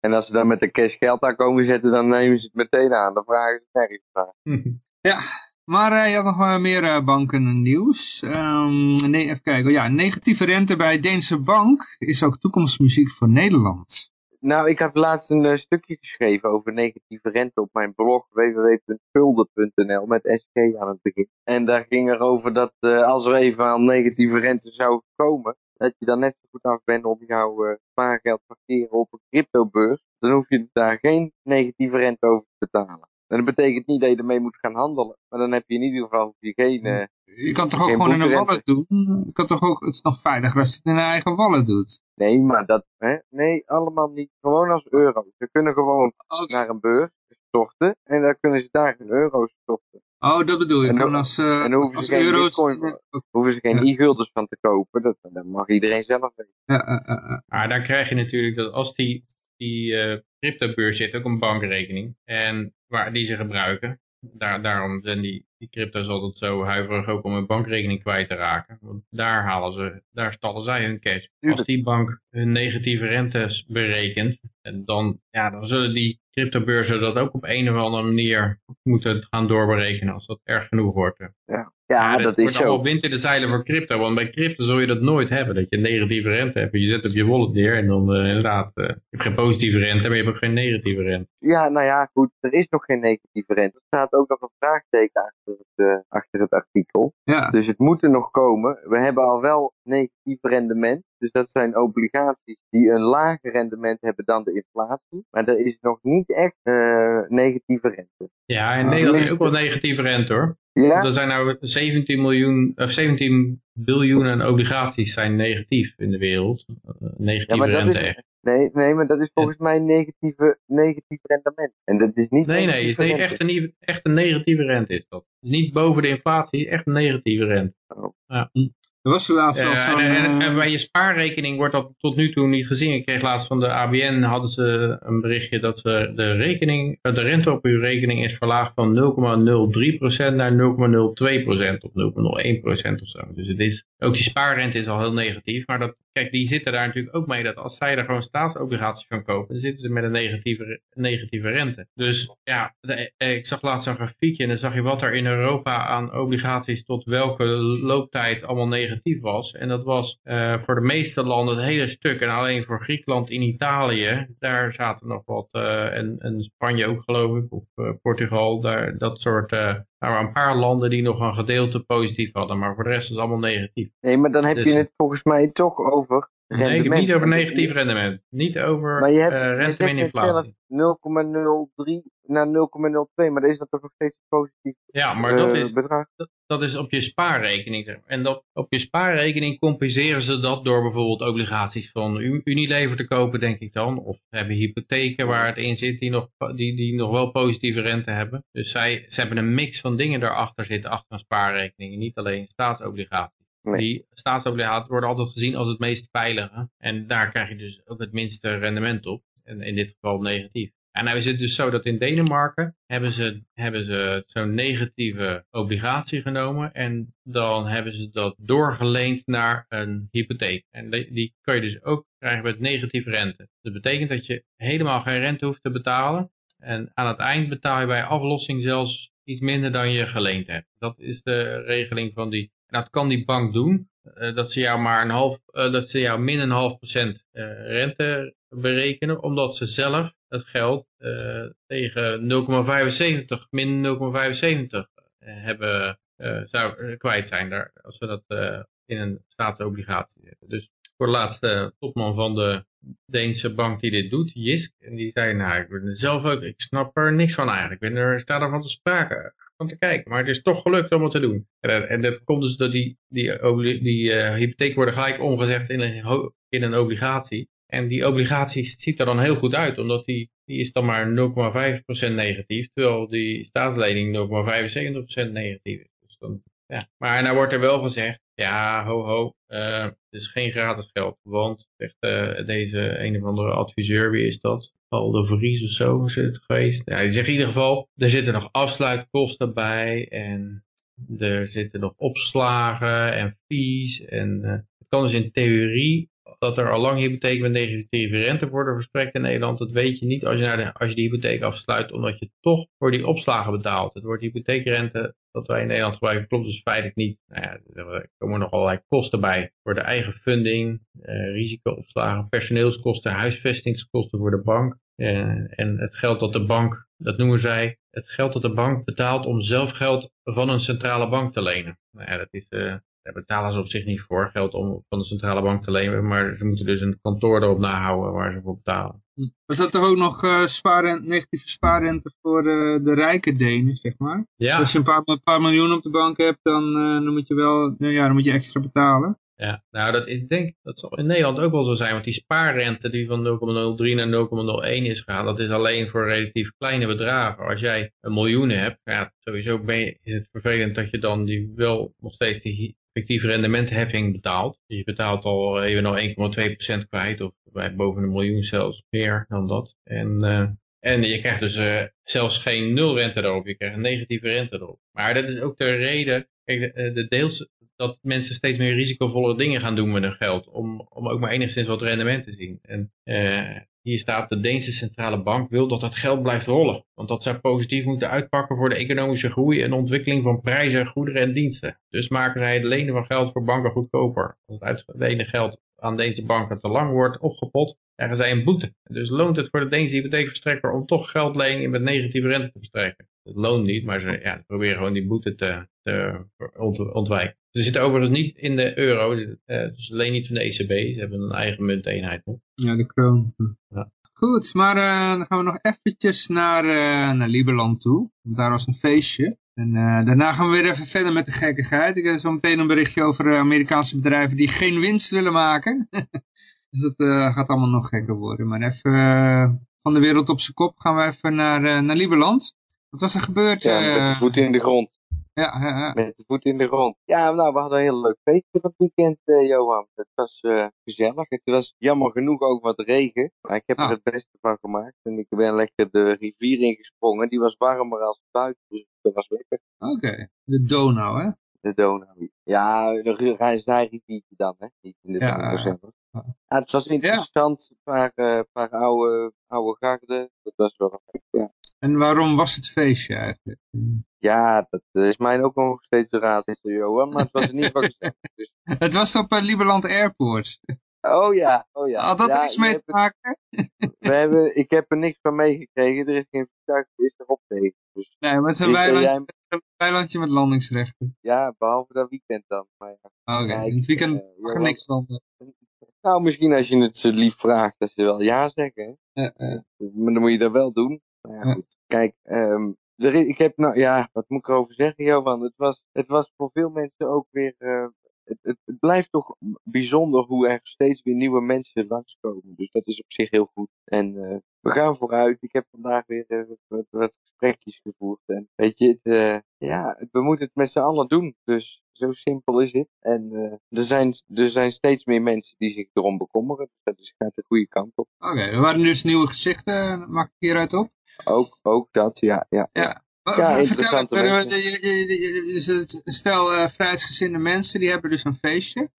En als ze dan met de cash geld aan komen zetten, dan nemen ze het meteen aan. Dan vragen ze nergens naar. *laughs* Ja, maar eh, je had nog wel meer eh, banken nieuws. Ehm, nee, even kijken. Ja, negatieve rente bij Deense bank is ook toekomstmuziek voor Nederland. Nou, ik heb laatst een eh, stukje geschreven over negatieve rente op mijn blog www.gulden.nl met SK aan het begin. En daar ging er over dat eh, als er even aan negatieve rente zou komen, dat je dan net zo goed af bent om jouw eh, spaargeld te parkeren op een cryptobeurs. Dan hoef je daar geen negatieve rente over te betalen. En dat betekent niet dat je ermee moet gaan handelen. Maar dan heb je in ieder geval hoef je geen... Je kan toch ook gewoon in een wallet doen? Je kan toch ook, het is nog veiliger als je het in een eigen wallet doet. nee, maar dat... Hè? Nee, allemaal niet. Gewoon als euro. Ze kunnen gewoon Oké. naar een beurs storten. En dan kunnen ze daar hun euro's storten. Oh, dat bedoel je. En Gewoon als, eh, en dan hoeven als ze geen euro's... bitcoin- Ja, hoeven ze geen Ja. e-guldens van te kopen. Dat, dat mag iedereen zelf weten. ja, ja, ja. Maar dan krijg je natuurlijk dat als die, die eh, cryptobeurs zit, ook een bankrekening. En waar die ze gebruiken. Daar, daarom zijn die, die crypto's altijd zo huiverig ook om hun bankrekening kwijt te raken. Want daar halen ze, daar stallen zij hun cash. Als die bank hun negatieve rentes berekent, en dan, ja, dan zullen die cryptobeurzen dat ook op een of andere manier moeten gaan doorberekenen als dat erg genoeg wordt. Ja, ja dat is wordt allemaal zo. wind in de zeilen voor crypto. Want bij crypto zul je dat nooit hebben. Dat je een negatieve rente hebt. Je zet op je wallet neer en dan eh, inderdaad. eh, je hebt geen positieve rente, maar je hebt ook geen negatieve rente. Ja, nou ja, goed. Er is nog geen negatieve rente. Er staat ook nog een vraagteken achter het, eh, achter het artikel. ja. Dus het moet er nog komen. We hebben al wel negatief rendement. Dus dat zijn obligaties die een lager rendement hebben dan de inflatie. Maar er is nog niet echt eh, negatieve rente. Ja, in Nederland is ook wel negatieve rente hoor. Ja? Er zijn nou 17 miljoen, of 17 biljoen aan obligaties zijn negatief in de wereld. Eh, negatieve Ja, maar dat rente is-. Nee, nee, maar dat is volgens mij negatieve, negatief rendement. En dat is niet Nee, nee, is nee echt, een, echt een negatieve rente is dat. Dus niet boven de inflatie, echt een negatieve rente. Er was laatst wel Ja, zo'n... en, en, eh, en bij je spaarrekening wordt dat tot nu toe niet gezien. Ik kreeg laatst van de ABN hadden ze een berichtje dat de, rekening, eh, de rente op uw rekening is verlaagd van 0,03% naar 0,02% of 0,01% of zo. Dus het is, ook die spaarrente is al heel negatief. Maar dat, kijk, die zitten daar natuurlijk ook mee dat als zij er gewoon staatsobligaties van kopen, dan zitten ze met een negatieve, negatieve rente. Dus ja, eh, ik zag laatst een grafiekje en dan zag je wat er in Europa aan obligaties tot welke looptijd allemaal negatief was. En dat was eh, voor de meeste landen het hele stuk. En alleen voor Griekenland en Italië, daar zaten nog wat. eh, en, Spanje ook geloof ik, of Portugal, daar, dat soort. Waren een paar landen die nog een gedeelte positief hadden, maar voor de rest is het allemaal negatief. Nee, maar dan heb Dus- je het volgens mij toch over Nee, rendement. niet over negatief rendement. Niet over Maar je hebt, je rente zegt en net zelf inflatie. 0,03 naar 0,02, maar dan is dat toch nog steeds positief Ja, maar dat eh, is, bedrag? dat, dat is op je spaarrekening. En dat, op je spaarrekening compenseren ze dat door bijvoorbeeld obligaties van Unilever te kopen, denk ik dan. Of ze hebben hypotheken waar het in zit die nog, die, die nog wel positieve rente hebben. Dus zij, ze hebben een mix van dingen daarachter zitten, achter een spaarrekening. Niet alleen staatsobligaties. Die staatsobligaties worden altijd gezien als het meest veilige. En daar krijg je dus ook het minste rendement op. En in dit geval negatief. En nou is het dus zo dat in Denemarken hebben ze, hebben ze zo'n negatieve obligatie genomen en dan hebben ze dat doorgeleend naar een hypotheek. En die, die kan je dus ook krijgen met negatieve rente. Dat betekent dat je helemaal geen rente hoeft te betalen. En aan het eind betaal je bij aflossing zelfs iets minder dan je geleend hebt. Dat is de regeling van die. Dat kan die bank doen. eh, dat ze jou maar een half, eh, dat ze jou min een half procent eh, rente berekenen, omdat ze zelf het geld tegen 0,75 min 0,75 eh, hebben zou kwijt zijn daar als we dat in een staatsobligatie zetten. Dus voor de laatste topman van de Deense bank die dit doet, Jisk, en die zei, nou, ik ben zelf ook, ik snap er niks van eigenlijk. Ik er, sta er van te sprake van te kijken, maar het is toch gelukt om het te doen. En, en dat komt dus dat die, die, obli- die eh, hypotheken worden gelijk omgezet in een, in een obligatie. En die obligatie ziet er dan heel goed uit, omdat die, die is dan maar 0,5% negatief, terwijl die staatslening 0,75% negatief is. Dus dan, ja. Maar nou wordt er wel gezegd, ja, ho ho, eh, het is geen gratis geld, want zegt eh, deze een of andere adviseur, wie is dat? Paul de Vries of zo is het geweest. Ja, die zegt in ieder geval, er zitten nog afsluitkosten bij en er zitten nog opslagen en fees. En eh, het kan dus in theorie dat er al lang hypotheken met negatieve rente worden verstrekt in Nederland. Dat weet je niet als je, naar de, als je hypotheek afsluit, omdat je toch voor die opslagen betaalt. Het wordt hypotheekrente dat wij in Nederland gebruiken, klopt dus feitelijk niet. Nou ja, er komen nog allerlei kosten bij voor de eigen funding, eh, risicoopslagen, personeelskosten, huisvestingskosten voor de bank. Eh, en het geld dat de bank, dat noemen zij, het geld dat de bank betaalt om zelf geld van een centrale bank te lenen. Nou ja, dat is, uh, daar betalen ze op zich niet voor, geld om van de centrale bank te lenen, maar ze moeten dus een kantoor erop nahouden waar ze voor betalen. Was dat toch ook nog uh, spaarrente, negatieve spaarrente voor uh, de rijke Denen, zeg maar? Ja. Dus als je een paar, een paar miljoen op de bank hebt, dan, uh, dan moet je wel, nou ja, dan moet je extra betalen. Ja, nou dat is denk dat zal in Nederland ook wel zo zijn, want die spaarrente die van 0,03 naar 0,01 is gegaan, dat is alleen voor relatief kleine bedragen. Als jij een miljoen hebt, ja, sowieso ben je, is het vervelend dat je dan die wel nog steeds die effectieve rendementheffing betaalt. Dus je betaalt al even nog 1,2% kwijt, of bij boven een miljoen zelfs meer dan dat. En, uh, en je krijgt dus uh, zelfs geen nulrente erop, je krijgt een negatieve rente erop. Maar dat is ook de reden, kijk, de, de deels dat mensen steeds meer risicovolle dingen gaan doen met hun geld. Om, om ook maar enigszins wat rendement te zien. En hier staat de Deense centrale bank wil dat dat geld blijft rollen. Want dat zou positief moeten uitpakken voor de economische groei en ontwikkeling van prijzen, goederen en diensten. Dus maken zij het lenen van geld voor banken goedkoper. Als het uitgeleende geld aan Deense banken te lang wordt opgepot, krijgen zij een boete. Dus loont het voor de Deense hypotheekverstrekker om toch geld met negatieve rente te verstrekken. Het loont niet, maar ze ja, proberen gewoon die boete te, te ontwijken. Ze zitten overigens niet in de euro, dus alleen niet van de ECB. Ze hebben een eigen munteenheid. Hè? Ja, de kroon. Ja. Goed, maar uh, dan gaan we nog eventjes naar, uh, naar Liberland toe. Want daar was een feestje. En uh, daarna gaan we weer even verder met de gekkigheid. Ik heb zo meteen een berichtje over Amerikaanse bedrijven die geen winst willen maken. *laughs* dus dat gaat allemaal nog gekker worden. Maar even van de wereld op zijn kop gaan we even naar, naar Liberland. Wat was er gebeurd? Ja, met de voeten in de grond. Ja, ja, ja. Met de voet in de grond. Ja, nou, we hadden een heel leuk feestje van het weekend, uh, Johan. Het was uh, gezellig. Het was jammer genoeg ook wat regen. Maar ik heb Ah. er het beste van gemaakt. En ik ben lekker de rivier ingesprongen. Die was warmer als buiten, dus dat was lekker. Oké, de Donau, hè? De Donau. Ja, de Rijnsnijriviertje dan, hè? Niet in de Ja, Donau zelf. ja. Ja, het was interessant. Een paar, eh, paar oude, oude garden. Dat was wel leuk, ja. En waarom was het feestje eigenlijk? Ja, dat is mij ook nog steeds de raad, Johan. Maar het was in ieder geval gezellig. *laughs* Dus... Het was op uh, Liberland Airport. Oh ja, oh ja. Had dat ja, er iets mee te maken? het- we hebben, ik heb er niks van meegekregen. Er is geen vliegtuig geweest erop tegen. Dus Nee, maar het is een weilandje, jij, een weilandje met landingsrechten. ja, behalve dat weekend dan. Maar ja. Oké, Ja, ik- in het weekend eh, mag er niks van. Nou, misschien als je het ze lief vraagt, dat ze wel ja zeggen. Eh, eh, Maar dan moet je dat wel doen. Nou ja, goed. Kijk, er is- ik heb nou, ja, wat moet ik erover zeggen, Johan? Het was, het was voor veel mensen ook weer, eh, het, het, het blijft toch bijzonder hoe er steeds weer nieuwe mensen langskomen. Dus dat is op zich heel goed. En eh, we gaan vooruit. Ik heb vandaag weer eh, wat, wat gesprekjes gevoerd. En weet je, het, ja, we moeten het met z'n allen doen. Dus zo simpel is het. En eh, er, zijn, er zijn steeds meer mensen die zich erom bekommeren. Dus dat is, gaat de goede kant op. Oké, er waren dus nieuwe gezichten, maak ik hieruit op. Ook, ook dat, ja. ja, Ja. Ja, vertel interessante mensen. je- dus stel uh, vrijheidsgezinde mensen, die hebben dus een feestje.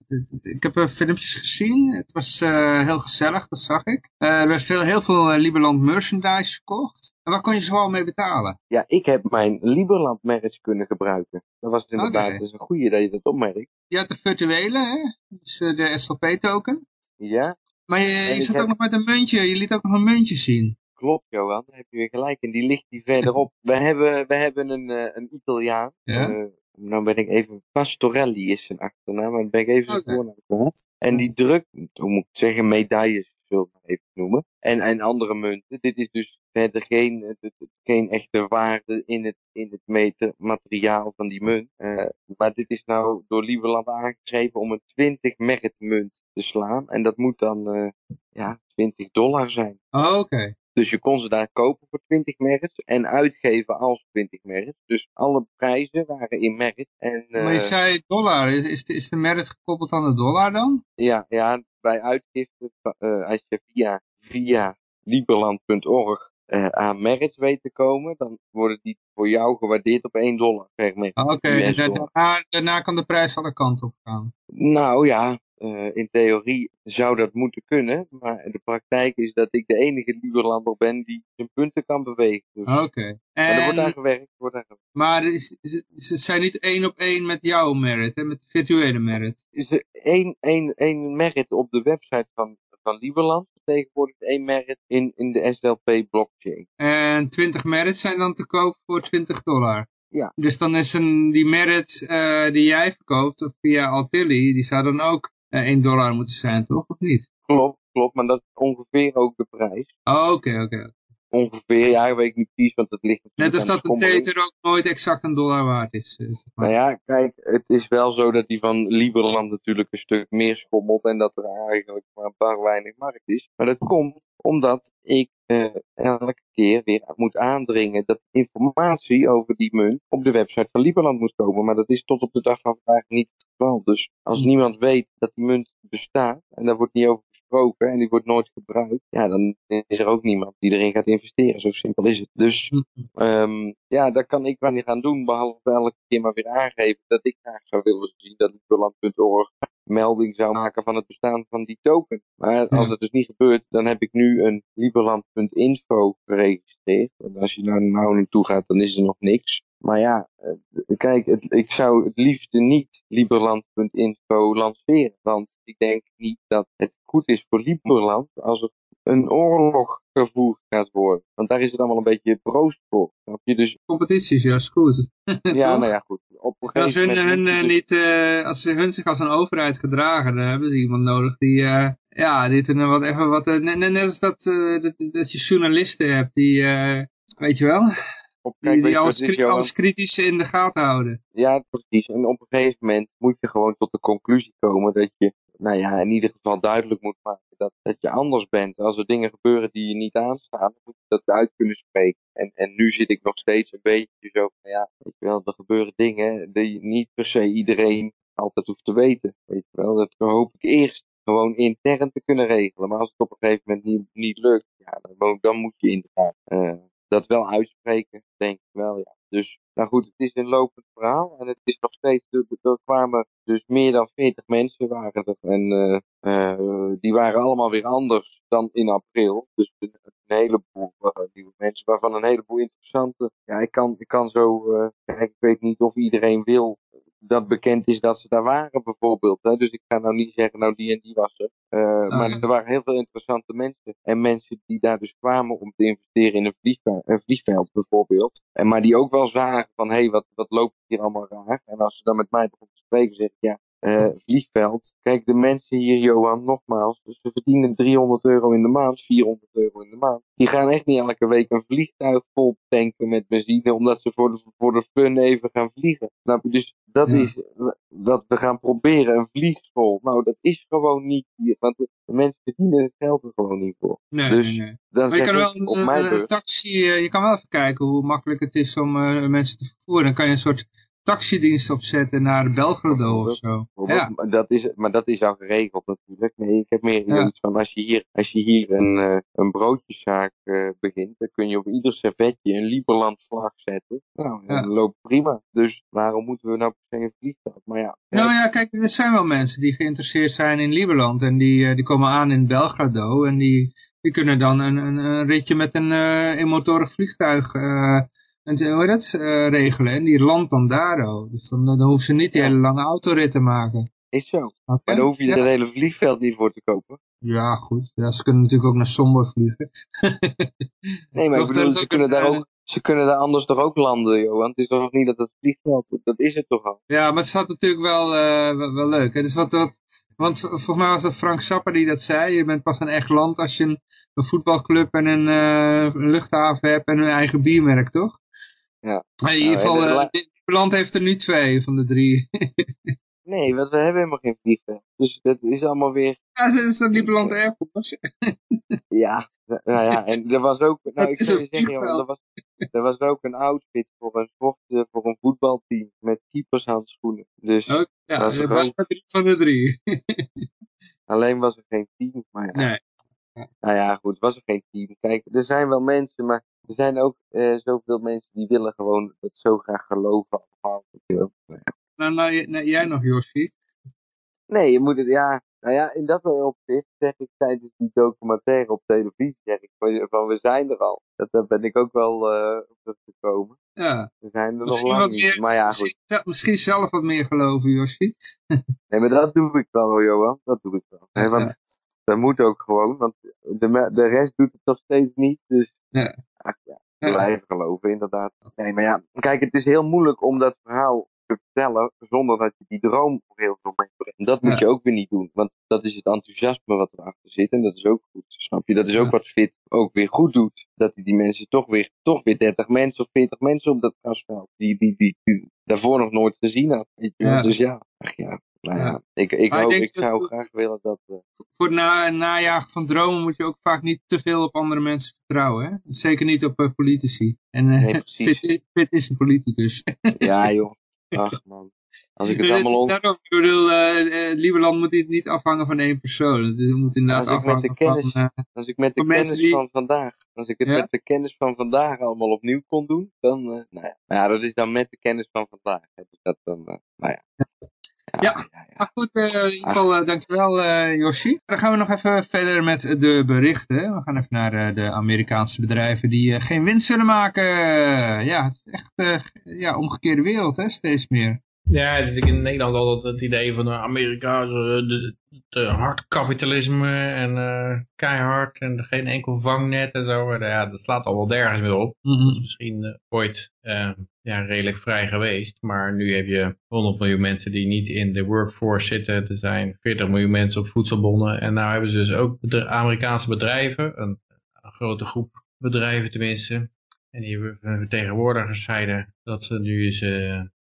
Ik heb uh, filmpjes gezien, het was uh, heel gezellig, dat zag ik. Er werd veel, heel veel Liberland merchandise verkocht. En waar kon je zoal mee betalen? Ja, ik heb mijn Liberland merch kunnen gebruiken. Dat was inderdaad is een goede dat je dat opmerkt. Je had de virtuele, hè? Dus de SLP-token. Ja, Maar je, zat heb- ook nog met een muntje, je liet ook nog een muntje zien. Klopt Johan. Daar heb je weer gelijk. En die ligt hier verderop. *laughs* we, hebben, we hebben een, eh, een Italiaan. Ja. Eh, nou ben ik even... Pastorelli is zijn achternaam. Maar dan ben ik even zijn Oké. voornaam kwijt. En die drukt, hoe moet ik zeggen, medailles, zullen we maar even noemen. En, en andere munten. Dit is dus verder geen, het- geen echte waarde in het, in het meten materiaal van die munt. Eh, maar dit is nou door Lieberland aangeschreven om een 20 merit munt te slaan. En dat moet dan eh, ja, 20 dollar zijn. Oh, Oké. Dus je kon ze daar kopen voor 20 merits en uitgeven als 20 merits. Dus alle prijzen waren in merit. En Maar je eh, zei dollar, is, is, de, is de merit gekoppeld aan de dollar dan? ja, ja, bij uitgifte, eh, als je via, via liberland.org eh, aan merits weet te komen, dan worden die voor jou gewaardeerd op 1 dollar per merit. Ah, Oké, US da- dollar. daarna, daarna kan de prijs alle kanten op gaan. Nou ja, eh, in theorie zou dat moeten kunnen, maar de praktijk is dat ik de enige Lieberlander ben die zijn punten kan bewegen. Dus, Oké. Maar er wordt aan En, gewerkt. er Wordt aan gewerkt. maar is- is- ze zijn niet één op één met jouw merit, hè, met de virtuele merit. Is er één, één, één merit op de website van, van Lieberland, tegenwoordig één merit in, in de SLP blockchain. En 20 merits zijn dan te koop voor 20 dollar. Ja. Dus dan is een, die merit eh, die jij verkoopt of via Altilli, die zou dan ook 1 dollar moeten zijn, toch? Of niet? Klopt, klopt, maar dat is ongeveer ook de prijs. Oh, Oké, oké. Ongeveer, ja, weet ik niet precies, want het ligt Net als dat de. Tether ook nooit exact een dollar waard is. eh. Nou ja, kijk, het is wel zo dat die van Lieberland natuurlijk een stuk meer schommelt en dat er eigenlijk maar een paar weinig markt is. Maar dat komt omdat ik eh, elke keer weer moet aandringen dat informatie over die munt op de website van Lieberland moet komen. Maar dat is tot op de dag van vandaag niet het geval. Dus als niemand weet dat die munt bestaat en daar wordt niet over gesproken en die wordt nooit gebruikt, ja, dan is er ook niemand die erin gaat investeren. Zo simpel is het. Dus Ehm, ja, daar kan ik wel niet aan doen, behalve elke keer maar weer aangeven dat ik graag zou willen zien dat Lieberland.org melding zou maken van het bestaan van die token. Maar als dat dus niet gebeurt, dan heb ik nu een Lieberland.info geregistreerd. En als je daar nou naartoe gaat, dan is er nog niks. Maar ja, eh, kijk, het, ik zou het liefst niet Lieberland.info lanceren. Want ik denk niet dat het goed is voor Lieberland als er een oorlog gevoerd gaat worden. Want daar is het allemaal een beetje broost voor. Snap je? Dus Competities, ja, is goed. *laughs* ja, nou ja, goed. Op een En als hun, hun, eh, niet, eh, als ze hun zich als een overheid gedragen, dan hebben ze iemand nodig die, eh, ja, die het een wat even wat, net, als dat, dat, dat je journalisten hebt die, weet je wel, op, die, kijk, weet die je wat alles, kritisch in de gaten houden. Ja, precies. En op een gegeven moment moet je gewoon tot de conclusie komen dat je, nou ja, in ieder geval duidelijk moet maken dat, dat je anders bent. Als er dingen gebeuren die je niet aanstaan, moet je dat uit kunnen spreken. En, en nu zit ik nog steeds een beetje zo van, ja, weet je wel, er gebeuren dingen die niet per se iedereen altijd hoeft te weten. Weet je wel, dat hoop ik eerst gewoon intern te kunnen regelen. Maar als het op een gegeven moment niet, niet lukt, ja, dan, dan moet je inderdaad eh, dat wel uitspreken, denk ik wel, ja. Dus, nou goed, het is een lopend verhaal en het is nog steeds, er, kwamen dus meer dan 40 mensen waren er en eh, die waren allemaal weer anders dan in april. Dus een, heleboel eh, nieuwe mensen, waarvan een heleboel interessante. Ja, ik kan, ik kan zo, kijk, ik weet niet of iedereen wil dat bekend is dat ze daar waren bijvoorbeeld. Hè? Dus ik ga nou niet zeggen, nou die en die was er. Eh, maar ja. er waren heel veel interessante mensen. En mensen die daar dus kwamen om te investeren in een, vliegveld, een vliegveld bijvoorbeeld. En maar die ook wel zagen van, hé, hey, wat, wat loopt hier allemaal raar. En als ze dan met mij begonnen te spreken, zeg ik, ja, vliegveld. Kijk, de mensen hier, Johan, nogmaals, dus ze verdienen 300 euro in de maand, 400 euro in de maand. Die gaan echt niet elke week een vliegtuig vol tanken met benzine, omdat ze voor de, voor de fun even gaan vliegen. Snap je? Dus dat Ja. is wat we gaan proberen, een vliegschool. Nou, dat is gewoon niet hier, want de, mensen verdienen het geld er gewoon niet voor. Nee, Dus- nee, nee. Dan Maar je kan wel een, op mijn een- een beurt. taxi, eh, je kan wel even kijken hoe makkelijk het is om eh, mensen te vervoeren. Dan kan je een soort taxidienst opzetten naar Belgrado of zo. Ja, dat is, maar dat is al geregeld natuurlijk. Nee, ik heb meer Ja. iets van als je hier, als je hier een, eh, een broodjeszaak eh, begint, dan kun je op ieder servetje een Lieberland vlag zetten. Nou, Ja. dat loopt prima. Dus waarom moeten we nou per se een vliegtuig? Maar ja, Nou ja, kijk, er zijn wel mensen die geïnteresseerd zijn in Lieberland. En die, eh, die komen aan in Belgrado. En die, die kunnen dan een, een, een ritje met een uh, eenmotorig vliegtuig en, hoe dat, eh, regelen. En die landt dan daar. Oh. Dus dan, dan hoeven ze niet die Ja. hele lange autorit te maken. is zo. Oké? Maar dan hoef je ja. het hele vliegveld niet voor te kopen. ja, goed. Ja, ze kunnen natuurlijk ook naar Somber vliegen. *laughs* Nee, maar ik bedoel, dat ze ook kunnen daar eh, ook, ze kunnen daar anders toch ook landen, Johan. Het is toch niet dat het vliegveld, dat is het toch al. Ja, maar het staat natuurlijk wel, eh, wel, wel leuk. Hè? Dus wat, wat, want volgens mij was het Frank Zappa die dat zei. Je bent pas een echt land als je een, een voetbalclub en een, een luchthaven hebt en een eigen biermerk, toch? Ja. Maar in ieder Nou, geval, la- dit land heeft er nu twee van de drie. *laughs* Nee, want we hebben helemaal geen vliegveld. Dus dat is allemaal weer ja, dat is Lieberland Airport. *laughs* Ja, nou ja, en er was ook, *laughs* nou ik zou je zeggen, joh, er was, er was ook een outfit voor een voor een voetbalteam met keepershandschoenen. Dus Ook, ja, Dat ook- drie van de drie. alleen was er geen team. Maar ja, Nee. nou ja, goed, was er geen team. Kijk, er zijn wel mensen, maar er zijn ook eh, zoveel mensen die willen gewoon het zo graag geloven. Nou, nou, nou, jij nog, Joshi. Nee, je moet het, ja, nou ja, in dat opzicht zeg ik tijdens die documentaire op televisie, zeg ik van, we zijn er al. Dat, daar ben ik ook wel uh, op teruggekomen. Ja. We zijn er Misschien, nog lang meer. Maar ja, goed. misschien, misschien zelf wat meer geloven, Yoshi. *laughs* Nee, maar dat doe ik wel hoor, Johan. Dat doe ik wel. Nee, Ja. want dat moet ook gewoon, want de, de rest doet het nog steeds niet. Dus Ja. Blijven geloven, inderdaad. Nee, maar ja, kijk, het is heel moeilijk om dat verhaal te vertellen zonder dat je die droom voor heel veel mensen brengt. Dat moet Ja. je ook weer niet doen, want dat is het enthousiasme wat erachter zit en dat is ook goed, snap je? Dat is ook Ja. wat Fit ook weer goed doet. Dat hij die mensen toch weer, toch weer 30 mensen of 40 mensen op dat grasveld, die, die, die, die daarvoor nog nooit gezien had. Dus ja, ach ja. Nou ja, ik, ik, Maar hoop, ik zou graag willen dat... eh, Voor het na, najagen van dromen moet je ook vaak niet te veel op andere mensen vertrouwen. Hè? Zeker niet op eh, politici. En Nee, *laughs* precies. Fit, is, Fit is een politicus. *laughs* Ja, joh. Ach, man. Als ik het allemaal on... Daarom, ik bedoel, Lieberland moet niet, niet afhangen van één persoon. Het moet inderdaad Als ik met de kennis- van... Als ik met de kennis die- van vandaag... Als ik het Ja? met de kennis van vandaag allemaal opnieuw kon doen, dan... nou ja. Ja, dat is dan met de kennis van vandaag. hè. Dus dat dan... nou ja. Ja. Maar goed, eh, in ieder geval uh, dankjewel uh, Yoshi. Dan gaan we nog even verder met de berichten. We gaan even naar uh, de Amerikaanse bedrijven die uh, geen winst zullen maken. ja, het is echt ja, omgekeerde wereld, hè, steeds meer. Ja, het is in Nederland altijd het idee van de Amerikaanse de, de hard kapitalisme en uh, keihard en geen enkel vangnet en zo. Ja, dat slaat al wel nergens meer op. Mm -hmm. Misschien uh, ooit uh, ja, redelijk vrij geweest, maar nu heb je 100 miljoen mensen die niet in de workforce zitten. Er zijn 40 miljoen mensen op voedselbonnen en nou hebben ze dus ook de Amerikaanse bedrijven, een, een grote groep bedrijven tenminste. En die vertegenwoordigers zeiden dat ze nu eens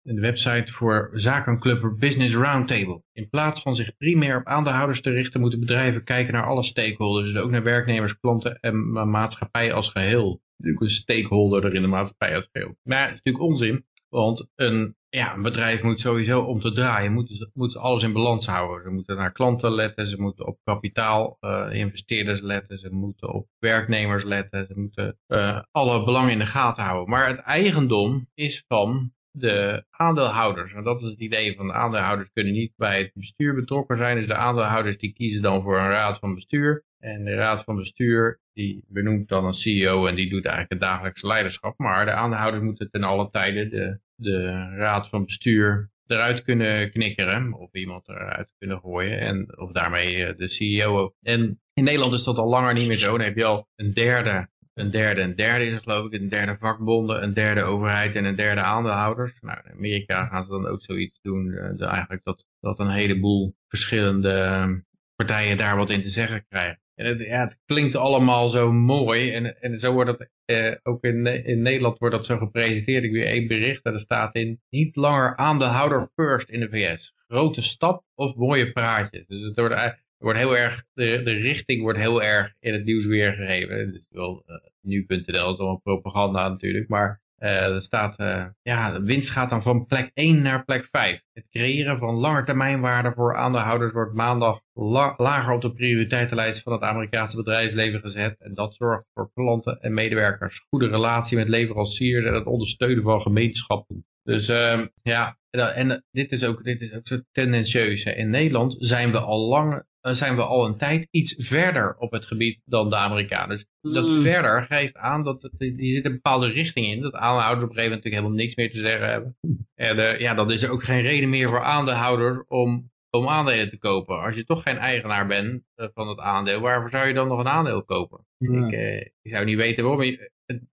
een website voor zakenclub Business Roundtable. In plaats van zich primair op aandeelhouders te richten, moeten bedrijven kijken naar alle stakeholders. Dus ook naar werknemers, klanten en maatschappij als geheel. Ook een stakeholder er in de maatschappij als geheel. Maar het is natuurlijk onzin, want een, ja, een bedrijf moet sowieso om te draaien, moeten moet alles in balans houden. Ze moeten naar klanten letten, ze moeten op kapitaal uh, investeerders letten, ze moeten op werknemers letten, ze moeten uh, alle belangen in de gaten houden. Maar het eigendom is van de aandeelhouders. En dat is het idee van de aandeelhouders kunnen niet bij het bestuur betrokken zijn. Dus de aandeelhouders die kiezen dan voor een raad van bestuur. En de raad van bestuur die benoemt dan een CEO en die doet eigenlijk het dagelijkse leiderschap. Maar de aandeelhouders moeten ten alle tijde de, de raad van bestuur eruit kunnen knikkeren. Of iemand eruit kunnen gooien. En, of daarmee de CEO. En in Nederland is dat al langer niet meer zo. Dan heb je al een derde een derde, een derde is geloof ik, een derde vakbonden, een derde overheid en een derde aandeelhouders. Nou, in Amerika gaan ze dan ook zoiets doen, uh, eigenlijk dat, dat een heleboel verschillende partijen daar wat in te zeggen krijgen. En het, ja, het klinkt allemaal zo mooi en, en zo wordt het, uh, ook in, in Nederland wordt dat zo gepresenteerd. Ik weer één bericht, daar staat in, niet langer aandeelhouder first in de VS. Grote stap of mooie praatjes. Dus het wordt eigenlijk wordt heel erg, de, de richting wordt heel erg in het nieuws weergegeven. Is wel uh, nu.nl, is allemaal propaganda natuurlijk, maar uh, er staat, uh, ja, de winst gaat dan van plek 1 naar plek 5. Het creëren van langetermijnwaarde voor aandeelhouders wordt maandag la lager op de prioriteitenlijst van het Amerikaanse bedrijfsleven gezet. En dat zorgt voor klanten en medewerkers, goede relatie met leveranciers en het ondersteunen van gemeenschappen. Dus uh, ja, en dit is ook, dit is ook zo tendentieus. Hè. In Nederland zijn we al lang zijn we al een tijd iets verder op het gebied dan de Amerikanen. Dus dat Mm. verder geeft aan dat het, die zit een bepaalde richting in. Dat aandeelhouders op een gegeven moment natuurlijk helemaal niks meer te zeggen hebben. En uh, ja, dan is er ook geen reden meer voor aandeelhouders om, om aandelen te kopen. Als je toch geen eigenaar bent uh, van het aandeel, waarvoor zou je dan nog een aandeel kopen? Ja. Ik, uh, ik zou niet weten waarom. Je,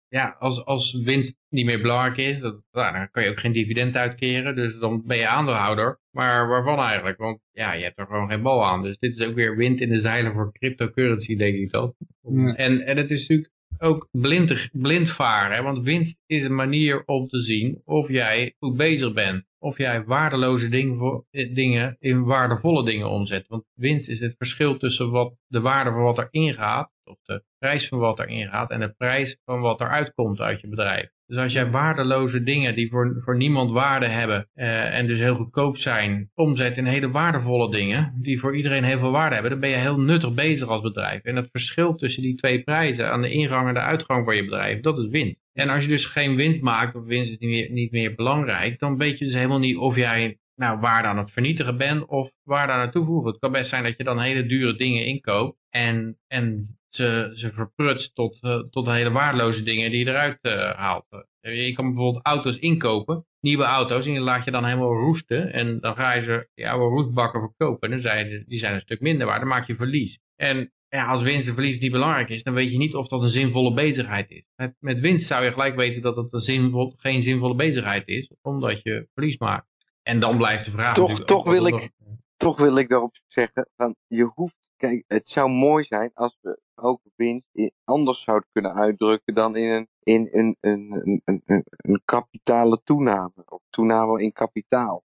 ja, als, als winst niet meer belangrijk is, dat, nou, dan kan je ook geen dividend uitkeren. Dus dan ben je aandeelhouder. Maar waarvan eigenlijk? Want ja, je hebt er gewoon geen bal aan. Dus dit is ook weer wind in de zeilen voor cryptocurrency, denk ik dan. Ja. En, en het is natuurlijk ook blind, blind varen. Want winst is een manier om te zien of jij goed bezig bent. Of jij waardeloze ding, dingen in waardevolle dingen omzet. Want winst is het verschil tussen wat, de waarde van wat er ingaat. Of de prijs van wat erin gaat. En de prijs van wat er uitkomt uit je bedrijf. Dus als jij waardeloze dingen die voor, voor niemand waarde hebben uh, en dus heel goedkoop zijn, omzet in hele waardevolle dingen die voor iedereen heel veel waarde hebben, dan ben je heel nuttig bezig als bedrijf. En het verschil tussen die twee prijzen aan de ingang en de uitgang van je bedrijf, dat is winst. En als je dus geen winst maakt of winst is niet meer, niet meer belangrijk, dan weet je dus helemaal niet of jij nou, waarde aan het vernietigen bent of waarde aan het toevoegen. Het kan best zijn dat je dan hele dure dingen inkoopt en, en ze, ze verprutst tot, uh, tot hele waardeloze dingen die je eruit uh, haalt. Je kan bijvoorbeeld auto's inkopen, nieuwe auto's, en die laat je dan helemaal roesten. En dan ga je ze die oude roestbakken verkopen. En dan zijn, die zijn een stuk minder waard, dan maak je verlies. En ja, als winst en verlies niet belangrijk is, dan weet je niet of dat een zinvolle bezigheid is. Met, met winst zou je gelijk weten dat het een zinvol, geen zinvolle bezigheid is, omdat je verlies maakt. En dan blijft de vraag. Toch, toch, wil, ik, toch wil ik daarop zeggen, van je hoeft, kijk, het zou mooi zijn als we ook winst anders zouden kunnen uitdrukken dan in een, in een, een, een, een, een kapitale toename, of toename in kapitaal.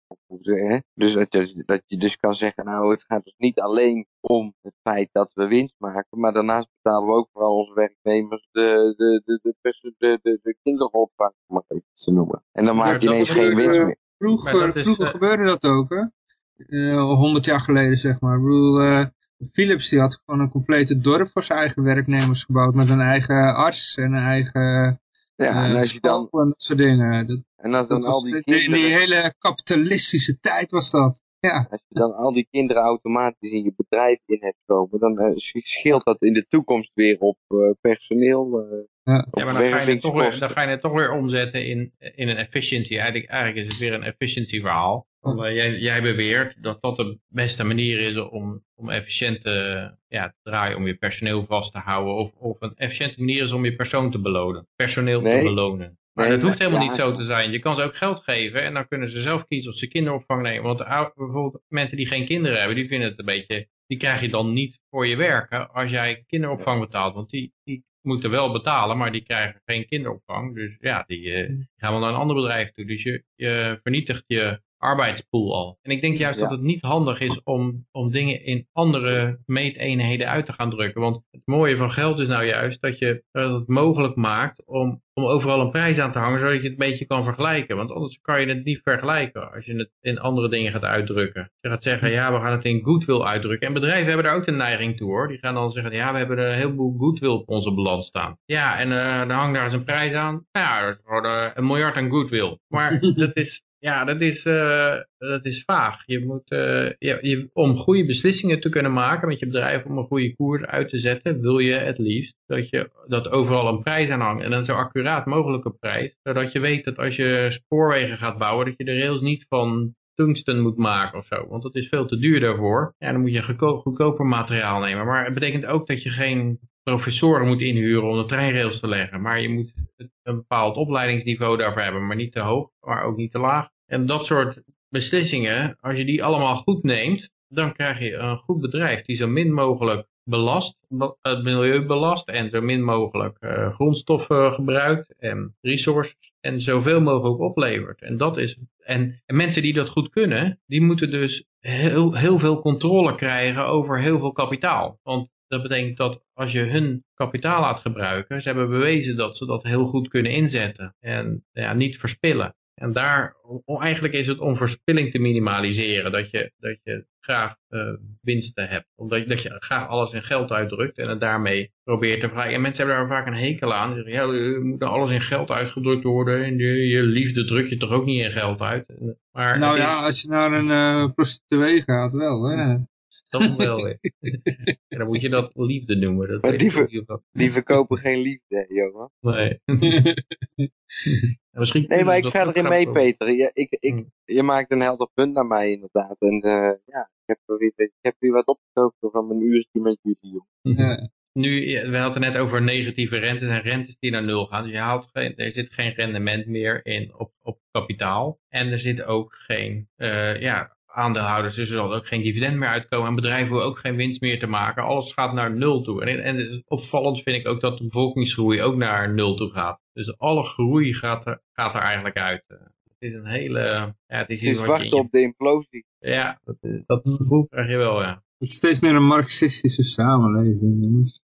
Dus dat je, dat je dus kan zeggen, nou het gaat dus niet alleen om het feit dat we winst maken, maar daarnaast betalen we ook vooral onze werknemers de, de, de, de, de, de, de, de kinderopvang, om het even te noemen. En dan maak je ineens geen winst meer. Vroeger, vroeger gebeurde dat ook, hè? Honderd uh, jaar geleden, zeg maar. Ik bedoel, uh, Philips die had gewoon een complete dorp voor zijn eigen werknemers gebouwd. Met een eigen arts en een eigen ja, en als je dan... En dat soort dingen. Dat, en als dan al die kinderen... In die hele kapitalistische tijd was dat. Ja. Als je dan al die kinderen automatisch in je bedrijf in hebt komen, dan uh, scheelt dat in de toekomst weer op uh, personeel. Uh, ja. ja, maar dan ga, je het toch weer, dan ga je het toch weer omzetten in, in een efficiency. Eigenlijk, eigenlijk is het weer een efficiency verhaal. Want, jij, jij beweert dat dat de beste manier is om, om efficiënt ja, te draaien, om je personeel vast te houden. Of, of een efficiënte manier is om je persoon te belonen, personeel te belonen. Maar dat hoeft helemaal niet zo te zijn. Je kan ze ook geld geven en dan kunnen ze zelf kiezen of ze kinderopvang nemen. Want bijvoorbeeld mensen die geen kinderen hebben, die vinden het een beetje, die krijg je dan niet voor je werken als jij kinderopvang betaalt. Want die, die moeten wel betalen, maar die krijgen geen kinderopvang. Dus ja, die, uh, die gaan wel naar een ander bedrijf toe. Dus je, je vernietigt je arbeidspool al. En ik denk juist dat het niet handig is om, om dingen in andere meeteenheden uit te gaan drukken. Want het mooie van geld is nou juist dat je dat het mogelijk maakt om, om overal een prijs aan te hangen, zodat je het een beetje kan vergelijken. Want anders kan je het niet vergelijken als je het in andere dingen gaat uitdrukken. Je gaat zeggen, ja, we gaan het in goodwill uitdrukken. En bedrijven hebben daar ook de neiging toe hoor. Die gaan dan zeggen, ja, we hebben een heleboel goodwill op onze balans staan. Ja, en uh, dan hangt daar eens een prijs aan. Nou ja, dat is een miljard aan goodwill. Maar *laughs* dat is, ja, dat is, uh, dat is vaag. Je moet, uh, je, om goede beslissingen te kunnen maken met je bedrijf, om een goede koers uit te zetten, wil je het liefst dat, je, dat overal een prijs aan hangt. En een zo accuraat mogelijke prijs. Zodat je weet dat als je spoorwegen gaat bouwen, dat je de rails niet van tungsten moet maken of zo. Want dat is veel te duur daarvoor. Ja, dan moet je goedkoper materiaal nemen. Maar het betekent ook dat je geen professoren moet inhuren om de treinrails te leggen. Maar je moet een bepaald opleidingsniveau daarvoor hebben. Maar niet te hoog, maar ook niet te laag. En dat soort beslissingen, als je die allemaal goed neemt, dan krijg je een goed bedrijf die zo min mogelijk belast, het milieu belast en zo min mogelijk uh, grondstoffen gebruikt en resources en zoveel mogelijk oplevert. En, dat is, en, mensen die dat goed kunnen, die moeten dus heel, heel veel controle krijgen over heel veel kapitaal. Want dat betekent dat als je hun kapitaal laat gebruiken, ze hebben bewezen dat ze dat heel goed kunnen inzetten en ja, niet verspillen. En daar, eigenlijk is het om verspilling te minimaliseren, dat je, dat je graag uh, winsten hebt. Omdat je, dat je graag alles in geld uitdrukt en het daarmee probeert te vragen. En mensen hebben daar vaak een hekel aan. Ze zeggen, ja, je moet nou alles in geld uitgedrukt worden. En je, je liefde druk je toch ook niet in geld uit. Maar nou ja, als je naar een uh, prostituee gaat, wel. Hè? Dat wel, *laughs* dan moet je dat liefde noemen. Dat maar die, ver, die verkopen geen liefde, Johan. Nee. *laughs* Misschien nee, maar ik ga erin mee, Peter. Je, ik, ik, hmm. je maakt een helder punt naar mij, inderdaad. En uh, ja, ik heb, weer, ik heb weer wat opgestoken van mijn uurtje met jullie, Ja. Nu, we hadden het net over negatieve rentes en rentes die naar nul gaan. Dus je haalt geen, er zit geen rendement meer in op, op kapitaal. En er zit ook geen uh, ja, aandeelhouders, dus er zal ook geen dividend meer uitkomen. En bedrijven hoeven ook geen winst meer te maken. Alles gaat naar nul toe. En, en opvallend vind ik ook dat de bevolkingsgroei ook naar nul toe gaat. Dus alle groei gaat er, gaat er eigenlijk uit. Het is een hele... Ja, het is, het is wachten op de implosie. Ja, dat, dat gevoel krijg je wel, ja. Het is steeds meer een marxistische samenleving, jongens.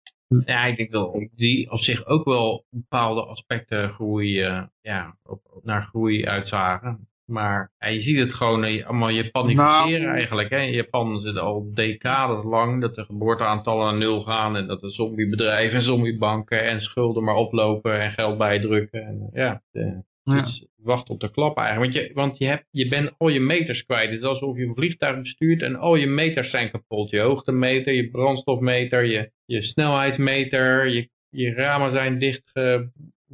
Ja, ik denk dat die op zich ook wel bepaalde aspecten groei, uh, ja, op, naar groei uitzagen. Maar ja, je ziet het gewoon eh, allemaal japanificeren nou, eigenlijk. Hè. In Japan zit al decades lang dat de geboorteaantallen naar nul gaan. En dat de zombiebedrijven en zombiebanken en schulden maar oplopen en geld bijdrukken. En, ja, de, Dus wacht op de klap eigenlijk. Want, je, want je, hebt, je bent al je meters kwijt. Het is alsof je een vliegtuig bestuurt en al je meters zijn kapot. Je hoogtemeter, je brandstofmeter, je, je snelheidsmeter, je, je ramen zijn dicht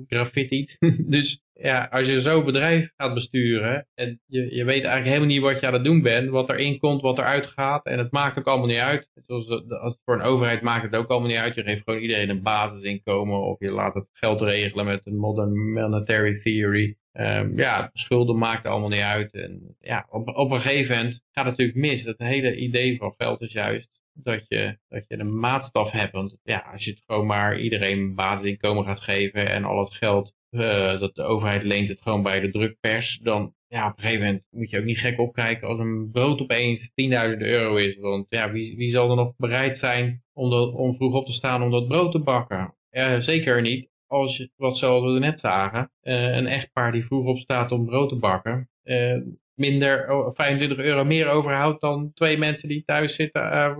graffitied. *laughs* dus ja, als je zo'n bedrijf gaat besturen en je, je weet eigenlijk helemaal niet wat je aan het doen bent, wat erin komt, wat eruit gaat en het maakt ook allemaal niet uit. Zoals, als voor een overheid maakt het ook allemaal niet uit. Je geeft gewoon iedereen een basisinkomen of je laat het geld regelen met een modern monetary theory. Um, ja, schulden maakt allemaal niet uit. En ja, op, op een gegeven moment gaat het natuurlijk mis. Het hele idee van geld is juist dat je, dat je een maatstaf hebt. Want ja, als je het gewoon maar iedereen een basisinkomen gaat geven en al het geld uh, dat de overheid leent het gewoon bij de drukpers, dan ja, op een gegeven moment moet je ook niet gek opkijken als een brood opeens 10.000 euro is. Want ja, wie, wie zal er nog bereid zijn om, dat, om vroeg op te staan om dat brood te bakken? Zeker niet als wat zoals we net zagen, uh, een echtpaar die vroeg op staat om brood te bakken, uh, minder 25 euro meer overhoudt dan twee mensen die thuis zitten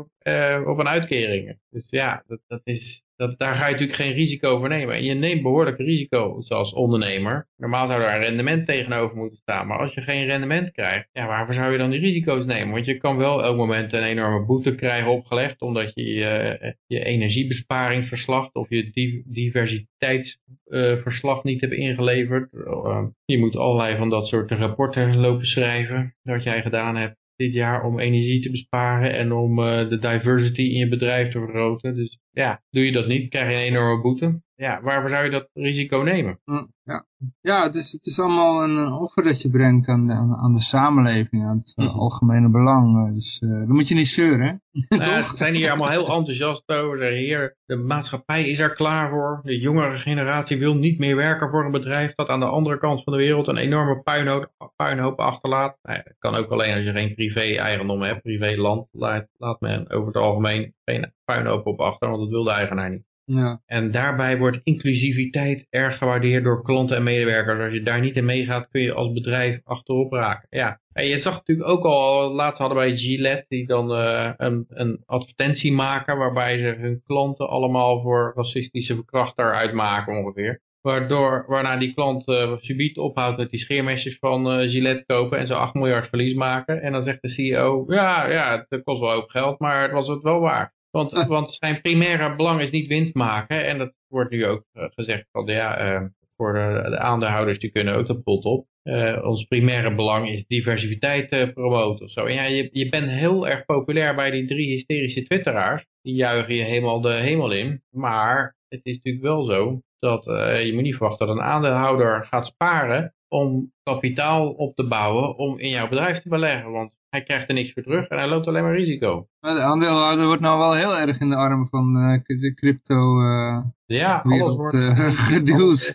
op een uitkering. Dus ja, dat, dat is, dat, daar ga je natuurlijk geen risico over nemen. En je neemt behoorlijk risico als ondernemer. Normaal zou daar een rendement tegenover moeten staan. Maar als je geen rendement krijgt, ja, waarvoor zou je dan die risico's nemen? Want je kan wel elk moment een enorme boete krijgen opgelegd. Omdat je je, je energiebesparing verslacht of je diversiteitsverslag uh, niet hebt ingeleverd. Uh, je moet allerlei van dat soort rapporten lopen schrijven. Dat jij gedaan hebt dit jaar om energie te besparen en om uh, de diversity in je bedrijf te vergroten. Dus ja, doe je dat niet, krijg je een enorme boete. Ja, waarvoor zou je dat risico nemen? Mm, ja, ja het, is, het is allemaal een offer dat je brengt aan de, aan de samenleving, aan het uh, algemene belang. Dus uh, dan moet je niet zeuren. *laughs* Nou, ze zijn hier allemaal heel enthousiast over. Hier, de maatschappij is er klaar voor. De jongere generatie wil niet meer werken voor een bedrijf dat aan de andere kant van de wereld een enorme puinhoop, puinhoop achterlaat. Nou, dat kan ook alleen als je geen privé-eigendom hebt, privé-land. Laat, laat men over het algemeen geen puinhoop op achter, want dat wil de eigenaar niet. Ja. En daarbij wordt inclusiviteit erg gewaardeerd door klanten en medewerkers. Als je daar niet in meegaat, kun je als bedrijf achterop raken. Ja. En je zag natuurlijk ook al, laatst hadden wij Gillette, die dan uh, een, een advertentie maken, waarbij ze hun klanten allemaal voor racistische verkrachter uitmaken ongeveer. Waardoor, waarna die klant uh, subiet ophoudt met die scheermesjes van uh, Gillette kopen en ze 8 miljard verlies maken. En dan zegt de CEO, ja, ja, het kost wel ook geld, maar het was het wel waard. Want, want zijn primaire belang is niet winst maken. En dat wordt nu ook uh, gezegd van ja, uh, voor de, de, aandeelhouders die kunnen ook de pot op. Uh, ons primaire belang is diversiteit promoten of zo. En ja, je, je bent heel erg populair bij die drie hysterische twitteraars. Die juichen je helemaal de hemel in. Maar het is natuurlijk wel zo dat je moet niet verwachten dat een aandeelhouder gaat sparen om kapitaal op te bouwen om in jouw bedrijf te beleggen. Want hij krijgt er niks voor terug en hij loopt alleen maar risico. Maar de aandeelhouder wordt nou wel heel erg in de armen van uh, de crypto uh, Ja, alles wordt uh, geduwd.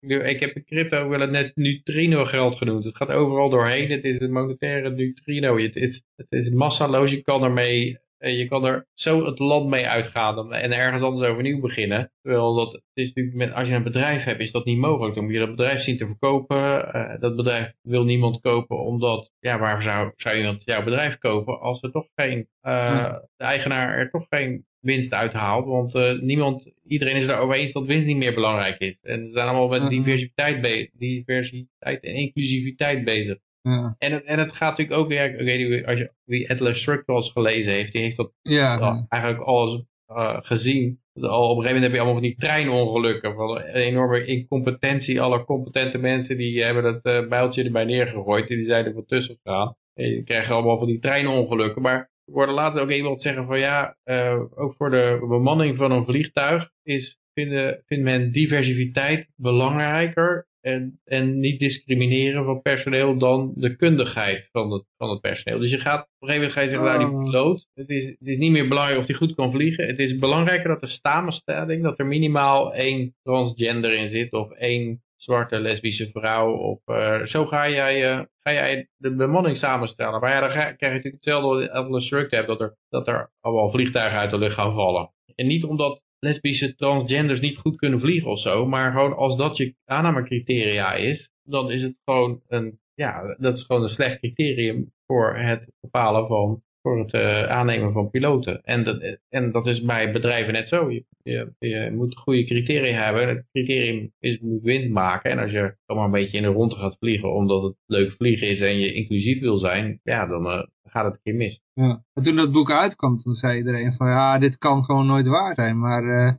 Ik heb de crypto wel net neutrino geld genoemd. Het gaat overal doorheen. Het is een monetaire neutrino. Het is, het is massaloos. Je kan ermee je kan er zo het land mee uitgaan en ergens anders overnieuw beginnen. Terwijl dat het is natuurlijk met, als je een bedrijf hebt, is dat niet mogelijk. Dan moet je dat bedrijf zien te verkopen. Uh, dat bedrijf wil niemand kopen, omdat, ja, waar zou, zou iemand jouw bedrijf kopen als er toch geen, uh, de eigenaar er toch geen winst uithaalt. Want uh, niemand, iedereen is daarover eens dat winst niet meer belangrijk is. En ze zijn allemaal met diversiteit, diversiteit en inclusiviteit bezig. Ja. En, het, en het gaat natuurlijk ook weer, ik weet niet, als je wie Atlas eens gelezen heeft, die heeft dat ja. eigenlijk alles uh, gezien. Al op een gegeven moment heb je allemaal van die treinongelukken, van een enorme incompetentie. Alle competente mensen die hebben dat uh, bijltje erbij neergegooid en die zijn er van tussen gegaan. En je krijgt allemaal van die treinongelukken. Maar er worden later ook iemand zeggen van ja, uh, ook voor de bemanning van een vliegtuig is, vinden, vindt men diversiteit belangrijker en, en niet discrimineren van personeel dan de kundigheid van het, van het personeel. Dus je gaat op een gegeven moment ga je zeggen, nou die piloot, het is, het is niet meer belangrijk of die goed kan vliegen. Het is belangrijker dat de samenstelling, dat er minimaal één transgender in zit of één zwarte lesbische vrouw. Of, uh, zo ga jij, uh, ga jij de bemanning samenstellen. Maar ja, dan ga, krijg je natuurlijk hetzelfde Atlas Shrugged hebt, dat er, dat er allemaal vliegtuigen uit de lucht gaan vallen. En niet omdat lesbische transgenders niet goed kunnen vliegen of zo. Maar gewoon als dat je aannamecriteria is, dan is het gewoon een, ja, dat is gewoon een slecht criterium voor het bepalen van voor het uh, aannemen van piloten. En dat, en dat is bij bedrijven net zo. Je, je, je moet goede criteria hebben. Het criterium is, moet winst maken. En als je maar een beetje in de ronde gaat vliegen omdat het leuk vliegen is en je inclusief wil zijn, ja, dan uh, gaat het een keer mis. Ja. En toen dat boek uitkwam, toen zei iedereen van ja, dit kan gewoon nooit waar zijn. Maar uh,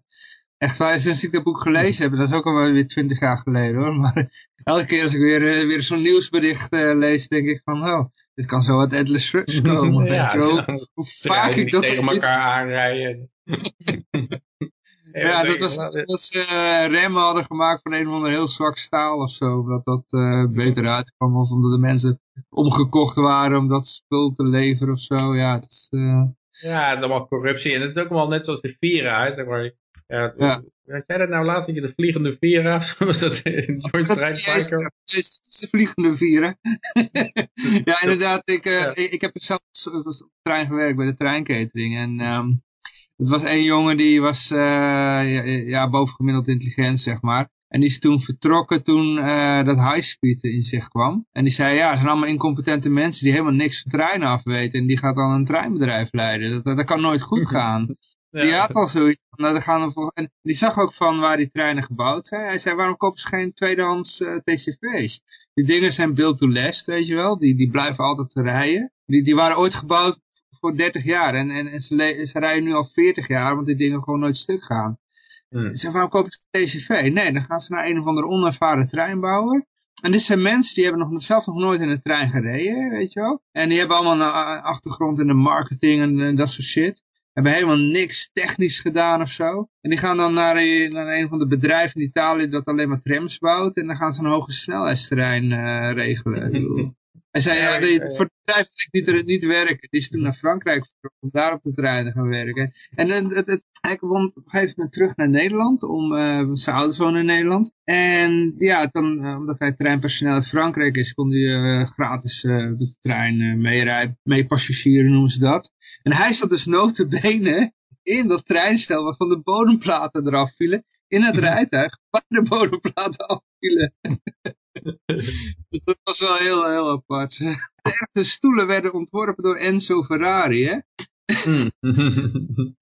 echt waar, sinds ik dat boek gelezen heb, dat is ook al weer twintig jaar geleden hoor. Maar *laughs* elke keer als ik weer, weer zo'n nieuwsbericht lees, denk ik van oh, dit kan zo uit Endless Rush *laughs* komen. ja, weet je Hoe vaak ik dat tegen elkaar aanrijden. *laughs* ja, dat was dat ze uh, remmen hadden gemaakt van een of ander heel zwak staal of zo. Dat dat uh, beter uitkwam of omdat de mensen omgekocht waren om dat spul te leveren of zo. Ja, het is, uh... ja, allemaal corruptie. En het is ook allemaal net zoals de Vira. Zeg maar. Ja, ja. Had jij dat nou laatst, dat je de vliegende Vira, was dat? Het is de vliegende Vira. *laughs* ja, inderdaad, ik, uh, ja. ik, ik, heb zelf op de trein gewerkt bij de treinkatering. En um, het was een jongen die was uh, ja, ja, bovengemiddeld intelligent, zeg maar. En die is toen vertrokken toen uh, dat highspeed in zich kwam. En die zei, ja, het zijn allemaal incompetente mensen die helemaal niks van treinen afweten. En die gaat dan een treinbedrijf leiden. Dat, dat, dat kan nooit goed *laughs* gaan. Ja. Die had al zoiets nou, gaan we en die zag ook van waar die treinen gebouwd zijn. Hij zei, waarom kopen ze geen tweedehands uh, TCV's? Die dingen zijn built to last, weet je wel. Die, die blijven altijd rijden. Die, die waren ooit gebouwd voor 30 jaar. En, en, en ze, ze, rijden nu al 40 jaar, want die dingen gewoon nooit stuk gaan. Hmm. Ze waarom kopen ze TCV? Nee, dan gaan ze naar een of andere onervaren treinbouwer. En dit zijn mensen die hebben nog, zelf nog nooit in een trein gereden, weet je wel. En die hebben allemaal een achtergrond in de marketing en, en dat soort shit hebben helemaal niks technisch gedaan of zo. En die gaan dan naar, naar een van de bedrijven in Italië dat alleen maar trams bouwt. En dan gaan ze een hoge snelheidsterrein uh, regelen. Hij zei, ja, die, voor het bedrijf niet, niet werken. Die is toen naar Frankrijk vertrokken om daar op de trein te gaan werken. En het, het, het, hij kwam op een gegeven moment terug naar Nederland, om, uh, zijn ouders wonen in Nederland. En ja, dan, uh, omdat hij treinpersoneel uit Frankrijk is, kon hij uh, gratis met de trein meerijden, mee passagieren noemen ze dat. En hij zat dus notabene in dat treinstel waarvan de bodemplaten eraf vielen, in het *laughs* rijtuig, waar de bodemplaten afvielen. *laughs* Dat was wel heel, heel apart. De echte stoelen werden ontworpen door Enzo Ferrari, hè? Hmm. *laughs*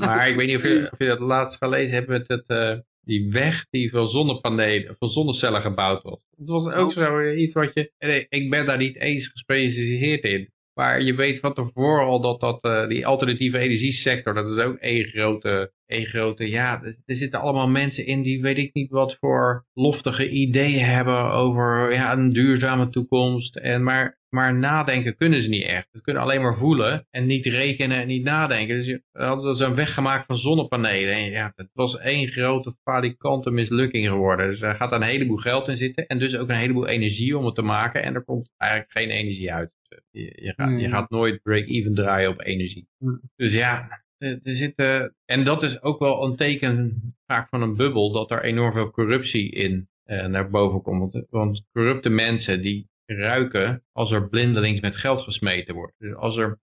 maar ik weet niet of je, of je dat laatst gelezen hebt met het, uh, die weg die van zonnepanelen, van zonnecellen gebouwd was. Het was ook oh. zo iets wat je, ik ben daar niet eens gespecialiseerd in. Maar je weet van tevoren al dat, dat uh, die alternatieve energiesector, dat is ook één grote, één grote, ja, er, zitten allemaal mensen in die weet ik niet wat voor loftige ideeën hebben over ja, een duurzame toekomst. En maar, maar nadenken kunnen ze niet echt. Ze kunnen alleen maar voelen en niet rekenen en niet nadenken. Dus je hadden ze een weggemaakt van zonnepanelen. En ja, het was één grote falikante mislukking geworden. Dus er gaat een heleboel geld in zitten en dus ook een heleboel energie om het te maken. En er komt eigenlijk geen energie uit. Je, je, gaat, je gaat nooit break-even draaien op energie. Dus ja, er zitten, en dat is ook wel een teken vaak van een bubbel, dat er enorm veel corruptie in eh, naar boven komt. Want, want, corrupte mensen die ruiken als er blindelings met geld gesmeten wordt. Dus als er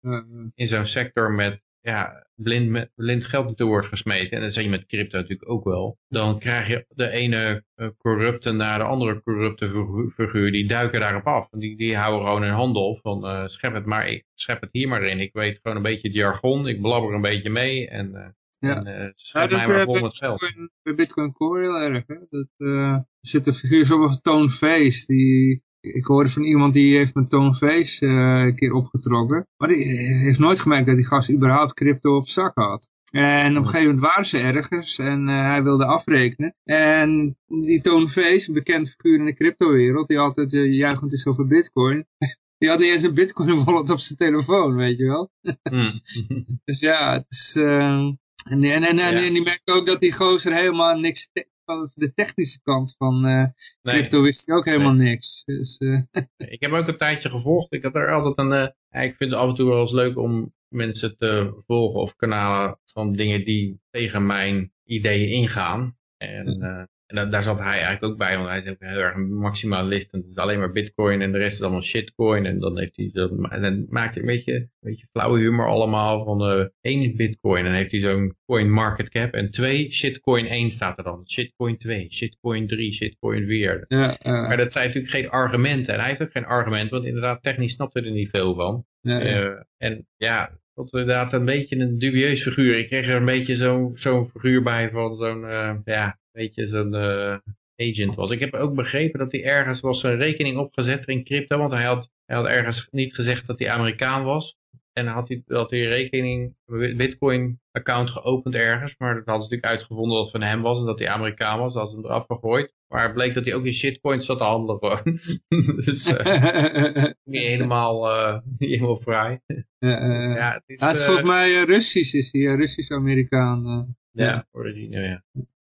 in zo'n sector met ja, blind, blind geld naartoe wordt gesmeten, en dat zie je met crypto natuurlijk ook wel, dan krijg je de ene uh, corrupte naar de andere corrupte figuur, die duiken daarop af. Die, die houden gewoon een handel van uh, schep het maar, ik schep het hier maar in. Ik weet gewoon een beetje het jargon, ik blabber een beetje mee en, uh, ja. en schep mij maar vol met geld. Bij Bitcoin Core heel erg, hè? Dat, er zit een figuur zoals Tone Face, die ik hoorde van iemand die heeft mijn toonface uh, een keer opgetrokken. Maar die heeft nooit gemerkt dat die gast überhaupt crypto op zak had. En op een gegeven moment waren ze ergens en uh, hij wilde afrekenen. En die Toonface, een bekend figuur in de cryptowereld, die altijd uh, juichend is over bitcoin. *laughs* die had niet eens een bitcoin wallet op zijn telefoon, weet je wel. Mm. *laughs* dus ja, het is... Uh, en, en, en, en, die merkte ook dat die gozer helemaal niks de technische kant van uh, crypto wist hij ook helemaal niks. Dus, *laughs* uh... Ik heb ook een tijdje gevolgd. Ik had er altijd een... Uh, ik vind het af en toe wel eens leuk om mensen te volgen of kanalen van dingen die tegen mijn ideeën ingaan. En en daar zat hij eigenlijk ook bij, want hij is ook heel erg maximalist. En het is alleen maar bitcoin en de rest is allemaal shitcoin. En dan, heeft hij zo, en dan maakt hij een beetje, een beetje flauwe humor allemaal van uh, één bitcoin. En dan heeft hij zo'n coin market cap. En twee, shitcoin 1 staat er dan. Shitcoin 2, shitcoin 3, shitcoin 4. Ja, uh. Maar dat zijn natuurlijk geen argumenten. En hij heeft ook geen argument, want inderdaad technisch snapt hij er niet veel van. Ja, ja. Eh, en ja, dat was inderdaad een beetje een dubieus figuur. Ik kreeg er een beetje zo'n figuur bij van zo'n, eh, ja, beetje zo'n eh, agent was. Ik heb ook begrepen dat hij ergens was zijn rekening opgezet in crypto, want hij had, hij had ergens niet gezegd dat hij Amerikaan was. En had hij, had hij een rekening, een bitcoin account geopend ergens, maar dat hadden ze natuurlijk uitgevonden dat het van hem was en dat hij Amerikaan was, dat hadden ze hem eraf gegooid. Maar het bleek dat hij ook in shitcoins zat te handelen gewoon. *laughs* dus *laughs* eh, niet helemaal, niet helemaal vrij. Ja, Dus ja, het is, hij is volgens mij Russisch, is hij, Russisch-Amerikaan. Ja, origine, ja.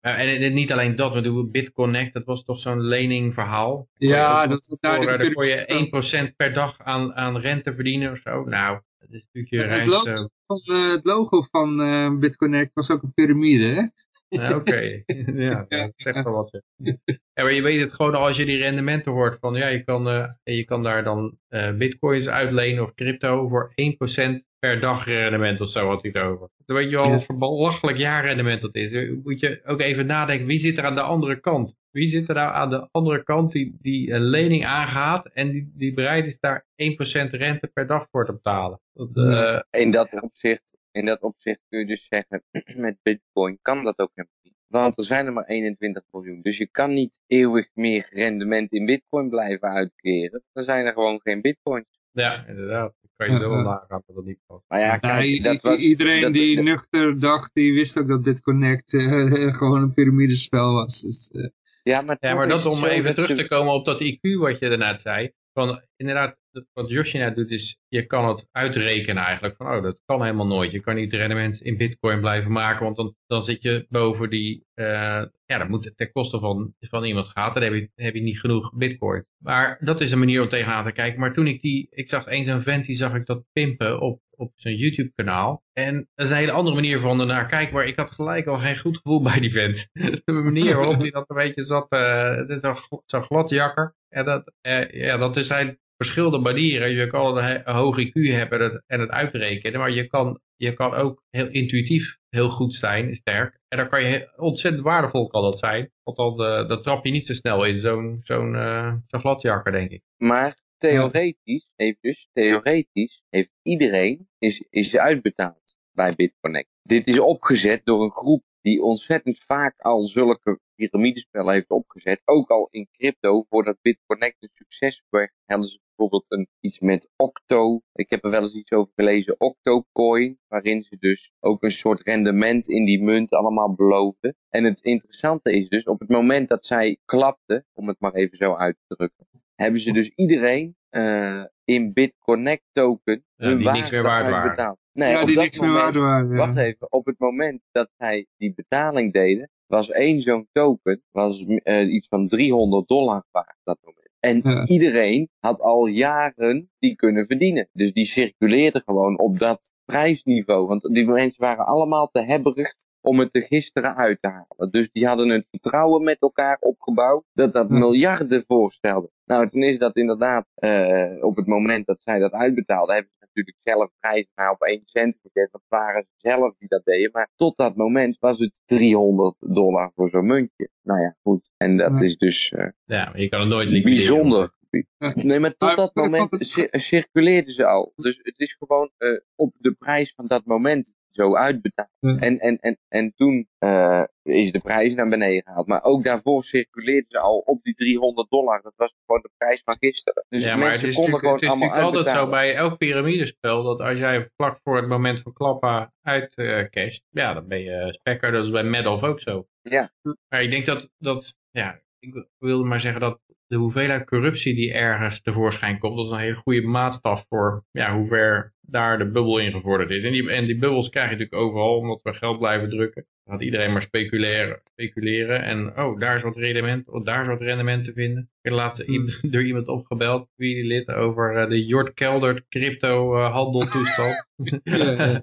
Ja, en, en niet alleen dat, we doen BitConnect, dat was toch zo'n leningverhaal. Ja, dat daar de eh, daar kon je 1% per dag aan, aan rente verdienen of zo. Nou, dat is natuurlijk je Het reis. logo, eh, van, eh, het logo van eh, BitConnect was ook een piramide, hè? Ja, Oké, *laughs* ja, dat zegt wel wat. Ja. Maar je weet het gewoon als je die rendementen hoort van ja, je kan, eh, je kan daar dan eh, bitcoins uitlenen of crypto voor 1% per dag rendement of zo had hij het over. Dan weet je wel Ja. wat voor belachelijk jaarrendement dat is. Dan Moet je ook even nadenken, wie zit er aan de andere kant? Wie zit er nou aan de andere kant die, die een lening aangaat en die, die bereid is daar 1% rente per dag voor te betalen? Dat, eh, In dat opzicht, in dat opzicht kun je dus zeggen, *clears throat* met bitcoin kan dat ook helemaal niet. Want er zijn er maar 21 miljoen. Dus je kan niet eeuwig meer rendement in bitcoin blijven uitkeren. Dan zijn er gewoon geen bitcoins. Ja, inderdaad. Dan kan je zo wel nagaan dat dat niet past. Maar ja, kijk, dat was... iedereen dat- die dat- nuchter dacht, die wist ook dat BitConnect eh, *laughs* gewoon een piramidespel was. Dus, eh, Ja, maar, Ja, maar dat om even terug te komen op dat IQ wat je daarnet zei. Van, inderdaad, wat net doet is, je kan het uitrekenen eigenlijk. Van, oh, dat kan helemaal nooit. Je kan niet rendement in bitcoin blijven maken, want dan, dan zit je boven die, eh, ja, dat moet ten koste van, van iemand gaan. Dan heb je, heb je niet genoeg bitcoin. Maar dat is een manier om tegenaan te kijken. Maar toen ik die, ik zag eens een vent, die zag ik dat pimpen op, op zijn YouTube kanaal. En dat is een hele andere manier van ernaar kijken, maar ik had gelijk al geen goed gevoel bij die vent. *laughs* De manier waarop hij dat een beetje zat, eh, het is zo'n gl- zo'n gladjakker. En dat, eh, ja, dat is zijn verschillende manieren. Je kan een een hoog IQ hebben en het, en het uitrekenen, maar je kan, je kan ook heel intuïtief heel goed zijn, sterk. En dan kan je ontzettend waardevol kan dat zijn. Want dan, eh, dat trap je niet zo snel in, zo'n zo'n eh, zo'n gladjakker, denk ik. Maar theoretisch, heeft dus, theoretisch heeft iedereen is, is uitbetaald bij BitConnect. Dit is opgezet door een groep die ontzettend vaak al zulke piramidespellen heeft opgezet. Ook al in crypto, voordat BitConnect een succes werd, hadden ze bijvoorbeeld een, iets met Octo. Ik heb er wel eens iets over gelezen, Octocoin, waarin ze dus ook een soort rendement in die munt allemaal beloofden. En het interessante is dus, op het moment dat zij klapte, om het maar even zo uit te drukken, hebben ze dus iedereen eh, in BitConnect token Ja, die waarde niks meer waard waren. uitbetaald. Nee, ja, op die dat niks meer waard waren. ja. Wacht even, op het moment dat zij die betaling deden, was één zo'n token was, eh, iets van 300 dollar waard dat moment. En Ja. iedereen had al jaren die kunnen verdienen. Dus die circuleerden gewoon op dat prijsniveau. Want die mensen waren allemaal te hebberig om het er gisteren uit te halen. Dus die hadden een vertrouwen met elkaar opgebouwd dat dat Ja. miljarden voorstelde. Nou, toen is dat inderdaad eh, op het moment dat zij dat uitbetaalden, hebben ze natuurlijk zelf prijzen naar op 1 cent gezet. Dat waren ze zelf die dat deden. Maar tot dat moment was het 300 dollar voor zo'n muntje. Nou ja, goed. En dat Ja. is dus eh, Ja, je kan het nooit liquideren. bijzonder. *laughs* Nee, maar tot dat *laughs* moment het- cir- circuleerden ze al. Dus het is gewoon eh, op de prijs van dat moment zo uitbetaald. Ja. En, en, en, en toen eh, is de prijs naar beneden gehaald. Maar ook daarvoor circuleerden ze al op die 300 dollar. Dat was gewoon de prijs van gisteren. Dus ja, maar het mensen is konden natuurlijk, gewoon het is allemaal natuurlijk altijd zo bij elk piramidespel, dat als jij vlak voor het moment van klappen uitcasht, ja, dan ben je spekker. Dat is bij Madoff ook zo. Ja. Maar ik denk dat, dat ja, ik wilde maar zeggen dat de hoeveelheid corruptie die ergens tevoorschijn komt, dat is een hele goede maatstaf voor ja, hoe ver daar de bubbel in gevorderd is. En die, en die bubbels krijg je natuurlijk overal, omdat we geld blijven drukken. Gaat iedereen maar speculeren, speculeren. En oh, daar is wat rendement, oh, daar is wat rendement te vinden. Ik heb laatst i- door iemand opgebeld, wie lid, over eh, de Jort Kelder crypto eh, handeltoestand. *laughs* Ja, ja, ja.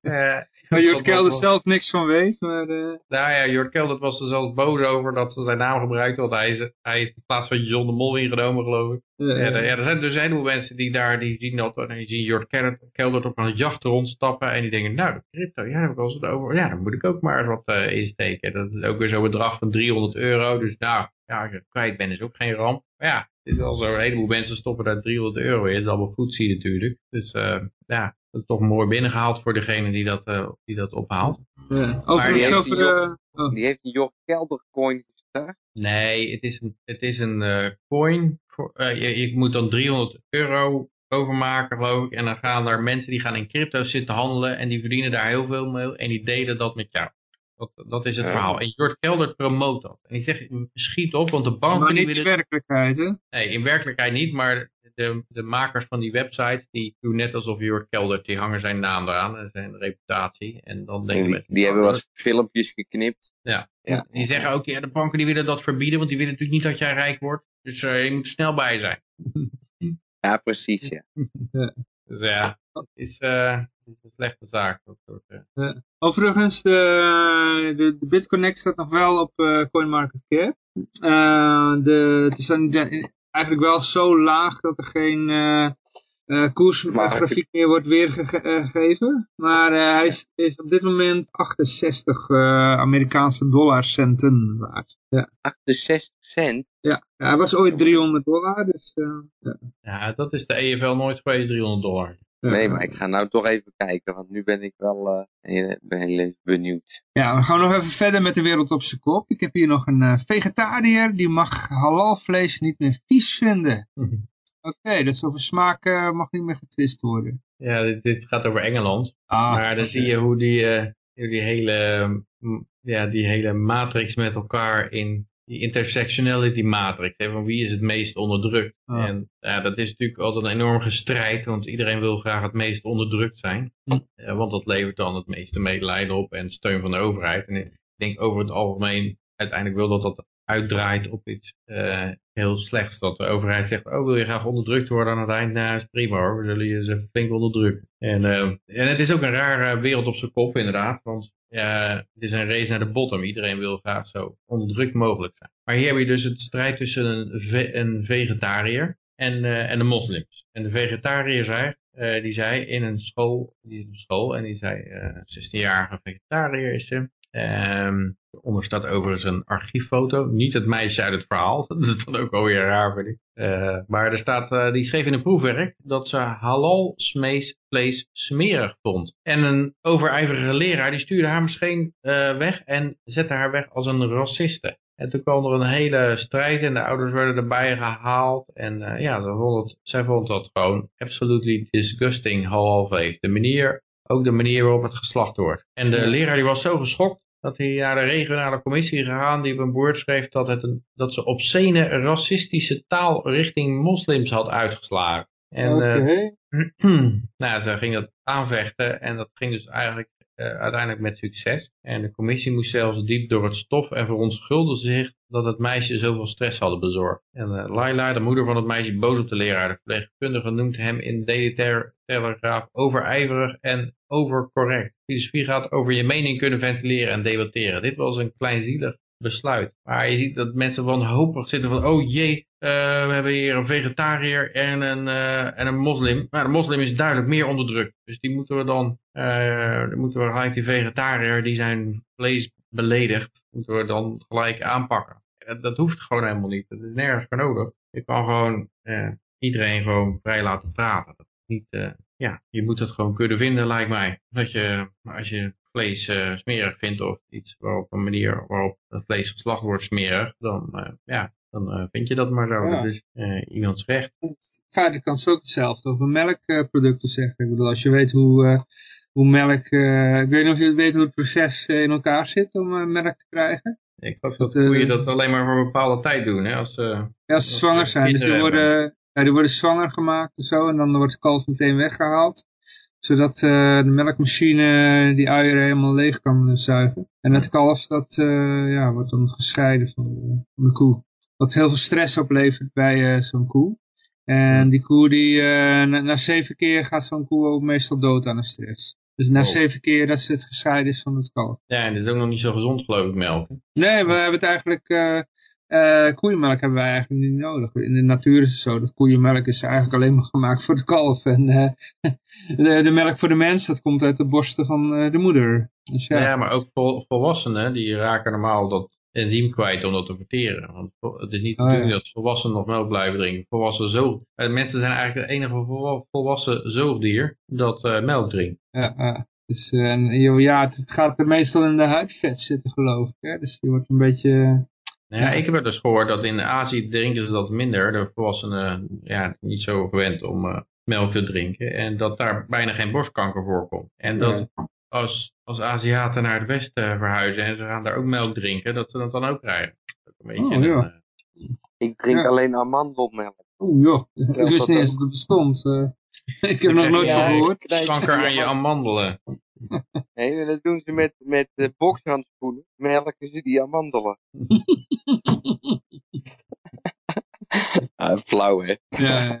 Eh, Waar Jort dat Kelder was- zelf niks van weet, maar... eh, nou ja, Jort Kelder was er zelfs boos over dat ze zijn naam gebruikten. Want hij, is, hij heeft in plaats van John de Mol ingenomen, geloof ik. Ja, Ja, ja. er, zijn dus een heleboel mensen die daar, die zien dat, en die zien Jort Kelder, op een jacht rondstappen. En die denken, nou, de crypto, ja, daar heb ik wel eens wat over. Ja, dan moet ik ook maar eens wat eh, insteken. Dat is ook weer zo'n bedrag van 300 euro. Dus nou, ja, als je het kwijt bent is ook geen ramp. Maar ja, is al zo, een heleboel mensen stoppen daar 300 euro in. Dat is allemaal foodsie natuurlijk. Dus uh, ja, dat is toch mooi binnengehaald voor degene die dat, uh, die dat ophaalt. Ja. Over, die, heeft die, oh. die heeft die Job Kelder coin gestart? Nee, het is een, het is een coin. Voor, je, je moet dan 300 euro overmaken, geloof ik. En dan gaan er mensen die gaan in crypto zitten handelen en die verdienen daar heel veel mee en die delen dat met jou. Dat, dat is het verhaal. En Jort Kelder promoot dat. En die zegt, schiet op, want de banken... Maar niet in werkelijkheid, hè? Nee, in werkelijkheid niet, maar de, de makers van die websites, die doen net alsof Jort Kelder, die hangen zijn naam eraan en zijn reputatie. En dan denken die, mensen... Die hebben wat filmpjes geknipt. Ja. ja. Die zeggen ook, ja, de banken die willen dat verbieden, want die willen natuurlijk niet dat jij rijk wordt. Dus uh, je moet snel bij zijn. *laughs* Ja, precies, ja. Dus ja, het is, uh, is een slechte zaak. Dat soort, uh. Overigens, de, de, de BitConnect staat nog wel op uh, CoinMarketCap. de, het is eigenlijk wel zo laag dat er geen uh, koersgrafiek meer wordt weergegeven. Maar uh, hij is, is, op dit moment 68 uh, Amerikaanse dollarcenten waard. Ja. 68 cent? Ja. ja, hij was ooit 300 dollar. Dus, ja. ja, dat is de EFL nooit geweest, 300 dollar. Nee, maar ik ga nou toch even kijken, want nu ben ik wel heel, heel benieuwd. Ja, we gaan nog even verder met de wereld op zijn kop. Ik heb hier nog een vegetariër, die mag halalvlees niet meer vies vinden. *laughs* Oké, dus over smaak uh, mag niet meer getwist worden. Ja, dit, dit gaat over Engeland. Ah, maar dan zie je hoe die, uh, die, hele, ja, die hele matrix met elkaar in die intersectionality matrix. Hè, van wie is het meest onderdrukt. En ja, dat is natuurlijk altijd een enorm strijd, want iedereen wil graag het meest onderdrukt zijn. Hm. Want dat levert dan het meeste medelijden op en steun van de overheid. En ik denk over het algemeen, uiteindelijk wil dat dat uitdraait op iets uh, heel slechts. Dat de overheid zegt, oh wil je graag onderdrukt worden aan het eind? Nou is prima hoor, we zullen je even flink onderdrukken. En, uh, en het is ook een rare wereld op zijn kop inderdaad, want ja, het is een race naar de bottom. Iedereen wil graag zo onderdrukt mogelijk zijn. Maar hier heb je dus het strijd tussen een, een vegetariër en, uh, en de moslims. En de vegetariër zei, uh, die zei in een school, die is school en die zei, uh, 16-jarige vegetariër is ze. Um, onder staat overigens een archieffoto. Niet het meisje uit het verhaal. *laughs* Dat is dan ook alweer raar, vind ik. Uh, maar er staat, uh, die schreef in een proefwerk dat ze halal vlees smerig vond. En een overijverige leraar die stuurde haar misschien uh, weg en zette haar weg als een raciste. En toen kwam er een hele strijd en de ouders werden erbij gehaald. En ja, vond het, zij vond dat gewoon absolutely disgusting vlees. De manier, ook de manier waarop het geslacht wordt. En de leraar die was zo geschokt dat hij naar de regionale commissie gegaan die op een boord schreef dat, het een, dat ze obscene racistische taal richting moslims had uitgeslagen. En okay. *clears throat* uh, nou, ze ging dat aanvechten en dat ging dus eigenlijk uh, uiteindelijk met succes. En de commissie moest zelfs diep door het stof en verontschuldigde zich dat het meisje zoveel stress hadden bezorgd. En uh, Laila, de moeder van het meisje, boos op de leraar. De verpleegkundige noemt hem in Telegraaf overijverig en overcorrect. Filosofie gaat over je mening kunnen ventileren en debatteren. Dit was een kleinzielig besluit. Maar je ziet dat mensen wanhopig zitten van, oh jee, uh, we hebben hier een vegetariër en een, uh, en een moslim. Maar de moslim is duidelijk meer onderdrukt. Dus die moeten we dan, dan moeten we gelijk die vegetariër die zijn vlees beledigt, moeten we dan gelijk aanpakken. Dat, dat hoeft gewoon helemaal niet. Dat is nergens voor nodig. Je kan gewoon iedereen gewoon vrij laten praten. Dat niet, ja, je moet het gewoon kunnen vinden, lijkt mij. Dat je, als je vlees uh, smerig vindt of iets waarop een manier waarop het vlees geslacht wordt smerig, dan, uh, ja, dan vind je dat maar zo. Ja. Dat is iemands recht. Feitelijk kan ze ook hetzelfde over melkproducten zeggen. Ik bedoel, als je weet hoe, hoe melk, ik weet niet of je weet hoe het proces in elkaar zit om melk te krijgen. Ik geloof dat koeien dat alleen maar voor een bepaalde tijd doen, hè? Als, ja, als ze zwanger zijn. Dus die worden, ja, die worden zwanger gemaakt en zo, en dan wordt het kalf meteen weggehaald zodat uh, de melkmachine die eieren helemaal leeg kan zuigen. En het kalf dat uh, ja, wordt dan gescheiden van de, van de, koe. Wat heel veel stress oplevert bij zo'n koe. En die koe die na, na, zeven keer gaat zo'n koe ook meestal dood aan de stress. Dus na oh. zeven keer dat ze het gescheiden is van het kalf. Ja, en dat is ook nog niet zo gezond geloof ik melk. Nee, we hebben het eigenlijk uh, koeienmelk hebben wij eigenlijk niet nodig. In de natuur is het zo dat koeienmelk is eigenlijk alleen maar gemaakt voor het kalf. En uh, *laughs* de, de, melk voor de mens, dat komt uit de borsten van uh, de moeder. Dus, ja. ja. maar ook vol, volwassenen, die raken normaal dat enzym kwijt om dat te verteren. Want het is niet Oh, ja. bedoeling dat volwassenen nog melk blijven drinken. Volwassen eh, mensen zijn eigenlijk het enige volwa- volwassen zoogdier dat eh, melk drinkt. Ja. Dus, eh, en, ja, het, het gaat er meestal in de huidvet zitten, geloof ik. Hè? Dus je wordt een beetje... Nou ja, ik heb dus gehoord dat in Azië drinken ze dat minder. De volwassenen ja, niet zo gewend om eh, melk te drinken. En dat daar bijna geen borstkanker voorkomt. En dat als, als Aziaten naar het westen verhuizen en ze gaan daar ook melk drinken, dat ze dat dan ook krijgen. Dat is ook een beetje Oh, ja. een, eh, Ik drink Ja. alleen amandelmelk. Oeh, joh. Ik wist niet eens dat het bestond. eh. *laughs* ik heb er nog *laughs* nooit van gehoord. Kanker aan je amandelen. Nee, dat doen ze met, met uh, bokshandschoenen. Melken ze die amandelen. *laughs* ah, flauw, hè? Ja.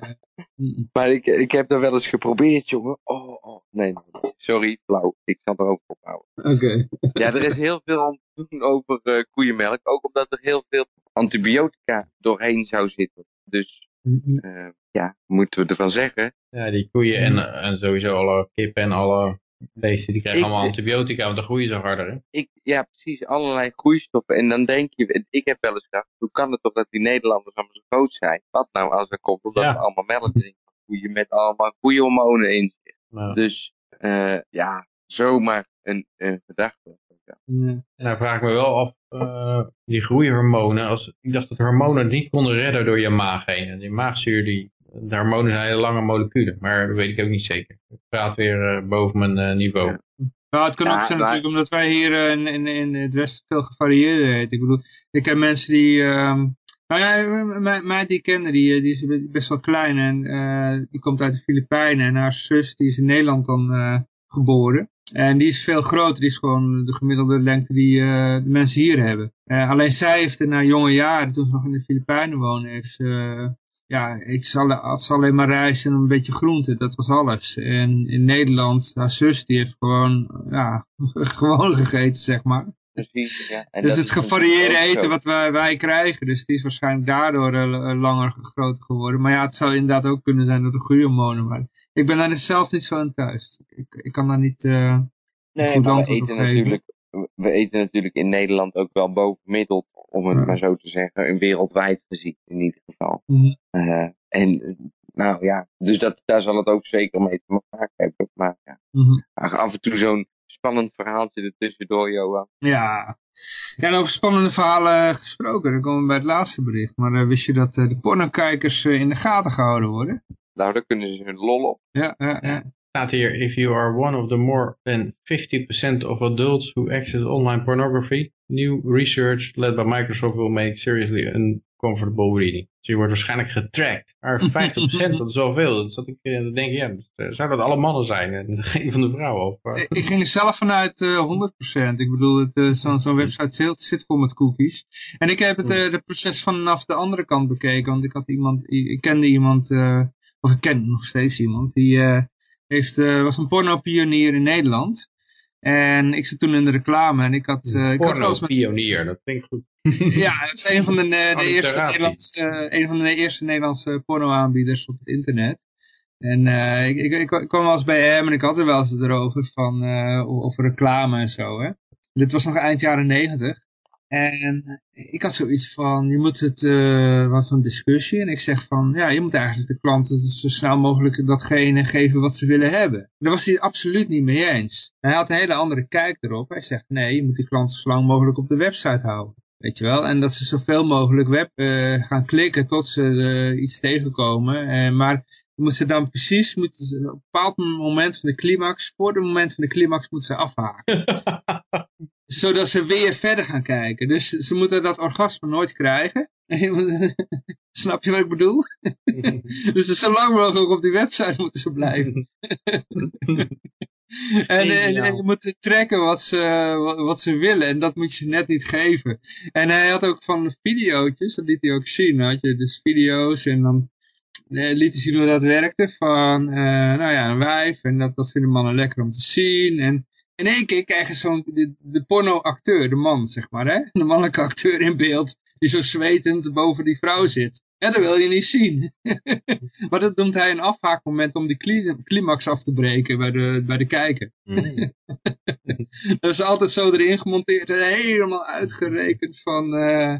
Mm, *laughs* Maar ik, ik heb dat wel eens geprobeerd, jongen. Oh, oh. Nee, nee. sorry, flauw. Ik zal er ook op houden. Oké. Ja, er is heel veel aan te doen over eh, koeienmelk. Ook omdat er heel veel antibiotica doorheen zou zitten. Dus, Mm, eh, ja, moeten we ervan zeggen. Ja, die koeien en, en sowieso alle kippen en alle beesten, die krijgen Ik- allemaal antibiotica, want dan groeien ze harder. Hè? Ik, ja, precies, allerlei groeistoffen. En dan denk je, ik heb wel eens gedacht, hoe kan het toch dat die Nederlanders allemaal zo groot zijn? Wat nou als er komt omdat Ja. we allemaal melk drinken koeien met allemaal koeienhormonen in zich. Nou, Dus, eh, ja, zomaar een, een gedachte. Ja. ja. nou vraag ik me wel af, eh, die groeihormonen, als, ik dacht dat hormonen niet konden redden door je maag heen. En die maagzuur, die, de hormonen zijn hele lange moleculen, maar dat weet ik ook niet zeker. Ik praat weer eh, boven mijn eh, niveau. Ja. Nou, het kan Ja, ook zijn maar- natuurlijk omdat wij hier eh, in, in, in het Westen veel gevarieerder eten. Ik bedoel, ik heb mensen die... ehm nou ja, mij, die ik kende, die, die is best wel klein en eh, die komt uit de Filipijnen. En haar zus, die is in Nederland dan eh, geboren. En die is veel groter, die is gewoon de gemiddelde lengte die eh, de mensen hier hebben. Eh, alleen zij heeft in haar jonge jaren, toen ze nog in de Filipijnen woonde, heeft ze... ja, eet ze alle, had ze alleen maar rijst en een beetje groente, dat was alles. En in Nederland, haar zus, die heeft gewoon, ja, *laughs* gewoon gegeten, zeg maar. Precies, ja. En dus dat het gevarieerde eten zo. wat wij, wij krijgen, dus die is waarschijnlijk daardoor eh, eh, langer groter geworden. Maar ja, het zou inderdaad ook kunnen zijn door de groeihormonen, maar ik ben daar zelf niet zo in thuis. Ik, ik kan daar niet... eh, Nee, maar we eten, natuurlijk, we eten natuurlijk in Nederland ook wel bovenmiddeld, om het Ja. maar zo te zeggen. En wereldwijd gezien in ieder geval. Mhm. Eh, en nou ja, dus dat, daar zal het ook zeker mee te maken hebben. Maar ja, ach, af en toe zo'n spannend verhaaltje ertussendoor, Johan. Ja. ja, en over spannende verhalen gesproken, dan komen we bij het laatste bericht. Maar eh, wist je dat eh, de pornokijkers in de gaten gehouden worden? Nou, daar kunnen ze hun lol op. Ja, ja, ja. Staat hier, if you are one of the more than 50% of adults who access online pornography, new research led by Microsoft will make seriously uncomfortable reading. Dus je wordt waarschijnlijk getracked. Maar *laughs* 50% dat is wel veel. Dat zat ik eh, te denken, ja, dat, eh, zou dat alle mannen zijn en *laughs* geen van de vrouwen? Of, eh, Ik, ging er zelf vanuit eh 100%. Ik bedoel, het, eh, zo'n zo'n website zit, zit vol met cookies. En ik heb het de proces vanaf de andere kant bekeken. Want ik had iemand, ik kende iemand, of ik ken nog steeds iemand, die heeft, eh, was een pornopionier in Nederland. En ik zat toen in de reclame en ik had, eh, ik had wel eens met... pionier, dat klinkt goed. *laughs* Ja, het is een van de, de, Oh, die eerste. Nederlandse, eh, een van de eerste Nederlandse pornoaanbieders op het internet. En eh, ik, ik, ik, kwam wel eens bij hem en ik had er wel eens erover van, eh, over reclame en zo. Hè. Dit was nog eind jaren negentig. En ik had zoiets van, je moet het, eh was een discussie. En ik zeg van, ja, je moet eigenlijk de klanten zo snel mogelijk datgene geven wat ze willen hebben. Daar was hij het absoluut niet mee eens. Hij had een hele andere kijk erop. Hij zegt, nee, je moet die klanten zo lang mogelijk op de website houden. Weet je wel? En dat ze zoveel mogelijk web eh, gaan klikken tot ze eh, iets tegenkomen. Eh, maar je moet ze dan precies, moeten ze, op een bepaald moment van de climax, voor het moment van de climax moeten ze afhaken. *laughs* Zodat ze weer verder gaan kijken. Dus ze moeten dat orgasme nooit krijgen. *laughs* Snap je wat ik bedoel? *laughs* dus zo lang mogelijk op die website moeten ze blijven. *laughs* En, en, en je moet trekken wat ze, wat, ze willen. En dat moet je net niet geven. En hij had ook van video's, dat liet hij ook zien. Dan had je dus video's en dan eh, liet hij zien hoe dat werkte. Van, eh, nou ja, een wijf. En dat, dat vinden mannen lekker om te zien. En in één keer krijg je zo'n, de, de porno-acteur, de man zeg maar. Hè? De mannelijke acteur in beeld. Die zo zwetend boven die vrouw zit. Ja, dat wil je niet zien. *laughs* maar dat noemt hij een afhaakmoment om die climax af te breken bij de, bij de kijker. Mm. *laughs* dat is altijd zo erin gemonteerd en helemaal uitgerekend van uh,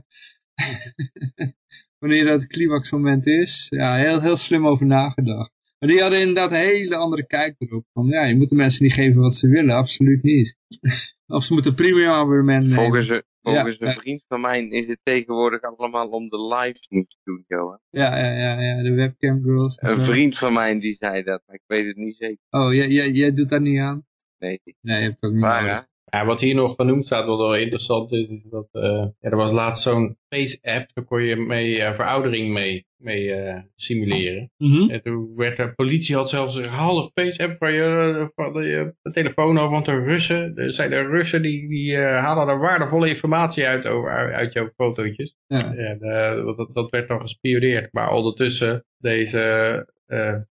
*laughs* wanneer dat climaxmoment is. Ja, heel, heel slim over nagedacht. Maar die hadden inderdaad een hele andere kijk erop. Van, ja, je moet de mensen niet geven wat ze willen, absoluut niet. *laughs* of ze moeten premium abonnement nemen. Volgens, Volgens een vriend van mij is het tegenwoordig allemaal om de livestream te doen, Johan. Ja, ja, ja, ja, de webcam girls. Een vriend van mij die zei dat, maar ik weet het niet zeker. Oh, jij, jij, jij doet dat niet aan? Nee. Nee, je hebt het ook niet aan. Ja, wat hier nog genoemd staat, wat wel interessant is, is dat uh, ja, er was laatst zo'n face-app, daar kon je mee uh, veroudering mee, mee uh, simuleren. Mm -hmm. En toen werd de politie had zelfs een halve face-app van je, van je telefoon over, want de Russen, de, zijn de Russen die, die halen er waardevolle informatie uit, over, uit jouw fotootjes. Ja. En dat, dat werd dan gespioneerd, maar ondertussen deze,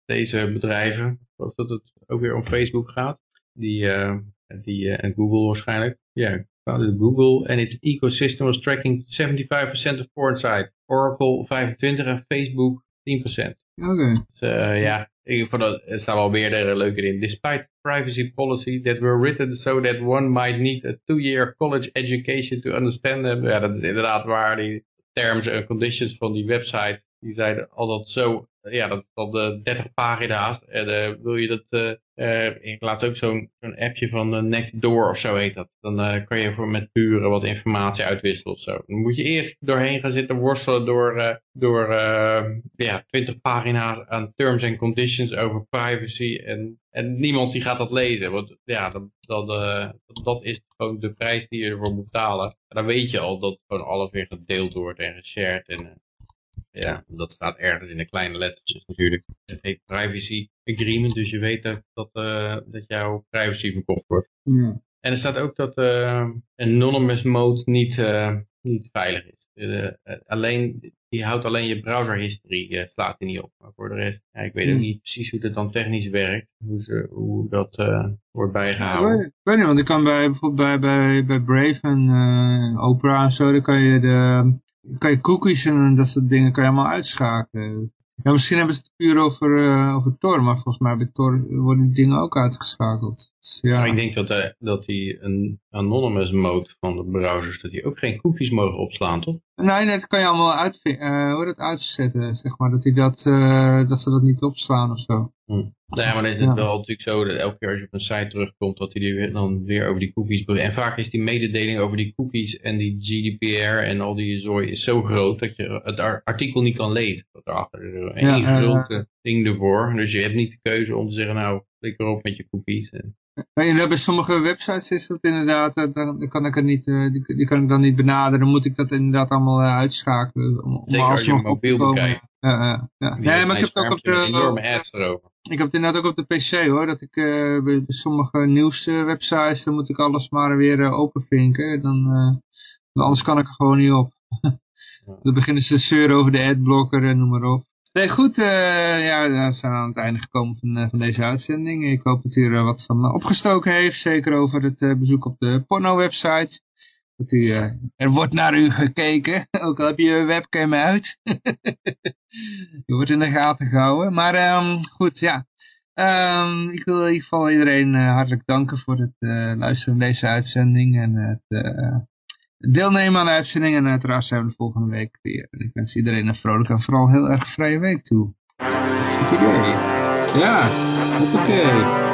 deze bedrijven, zoals dat het ook weer om Facebook gaat, die die, uh, en Google waarschijnlijk. Ja, yeah, founded Google and its ecosystem was tracking 75% of porn sites. Oracle 25 en Facebook 10%. Oké. Okay. Dus uh, ja, ik vond dat, er staan wel meerdere leuke in. Despite privacy policy that were written so that one might need a two-year college education to understand them. Ja, dat is inderdaad waar. Die terms and conditions van die website, die zijn altijd zo ja, dat is op de 30 pagina's. En uh, wil je dat, uh, ik laat ook zo'n appje van Nextdoor of zo heet dat. Dan kan je voor met buren wat informatie uitwisselen of zo. Dan moet je eerst doorheen gaan zitten worstelen door, door ja, 20 pagina's aan terms and conditions over privacy. En, en niemand die gaat dat lezen. Want ja, dat, dat, dat is gewoon de prijs die je ervoor moet betalen. En dan weet je al dat gewoon alles weer gedeeld wordt en geshared. En, ja, dat staat ergens in de kleine lettertjes natuurlijk. Het heet privacy agreement, dus je weet dat, dat, uh, dat jouw privacy verkocht wordt. Ja. En er staat ook dat uh, anonymous mode niet, uh, niet veilig is. alleen, die houdt alleen je browser history, slaat hij niet op. Maar voor de rest, ja, ik weet ook niet precies hoe dat dan technisch werkt. Hoe, ze, hoe dat wordt bijgehouden. ik weet niet, want ik kan bij, bijvoorbeeld bij, bij, bij Brave en Opera en zo, dan kan je de kan je cookies en dat soort dingen kan je allemaal uitschakelen. Ja, misschien hebben ze het puur over, uh, over Tor, maar volgens mij bij Tor worden die dingen ook uitgeschakeld. Ja. Maar ik denk dat, uh, dat die een anonymous mode van de browsers, dat die ook geen cookies mogen opslaan, toch? Nee, nee dat kan je allemaal uit, uh, hoe dat uitzetten, zeg maar, dat, die dat, dat ze dat niet opslaan of zo. Hm. Ja, maar dan is het wel natuurlijk zo dat elke keer als je op een site terugkomt, dat hij weer, dan weer over die cookies En vaak is die mededeling over die cookies en die GDPR en al die zooi is zo groot dat je het artikel niet kan lezen. Wat erachter is ja, grote ding ervoor. Dus je hebt niet de keuze om te zeggen, nou, klik erop met je cookies. En... Ja, bij sommige websites is dat inderdaad, dan, dan kan ik het niet, die, die, kan ik dan niet benaderen. Dan moet ik dat inderdaad allemaal uitschakelen. Om, Zeker als je mobiel bekijkt. Ja, ja. Nee, maar ik heb het ook op de... enorme ads erover. Ik heb het inderdaad ook op de PC hoor, dat ik uh, bij sommige nieuwswebsites, dan moet ik alles maar weer uh, openvinken. Dan, uh, anders kan ik er gewoon niet op. *laughs* dan beginnen ze te zeuren over de adblocker en noem maar op. Nee, goed, ja, we zijn aan het einde gekomen van, van deze uitzending. Ik hoop dat u er wat van opgestoken heeft, zeker over het bezoek op de porno-website. Dat u, er wordt naar u gekeken, *laughs* ook al heb je webcam uit. *laughs* je wordt in de gaten gehouden. Maar um, goed, ja. Um, ik wil in ieder geval iedereen hartelijk danken voor het luisteren naar deze uitzending. En het deelnemen aan de uitzending. En uiteraard zijn we de volgende week weer. En ik wens iedereen een vrolijke en vooral heel erg vrije week toe. Ja, oké.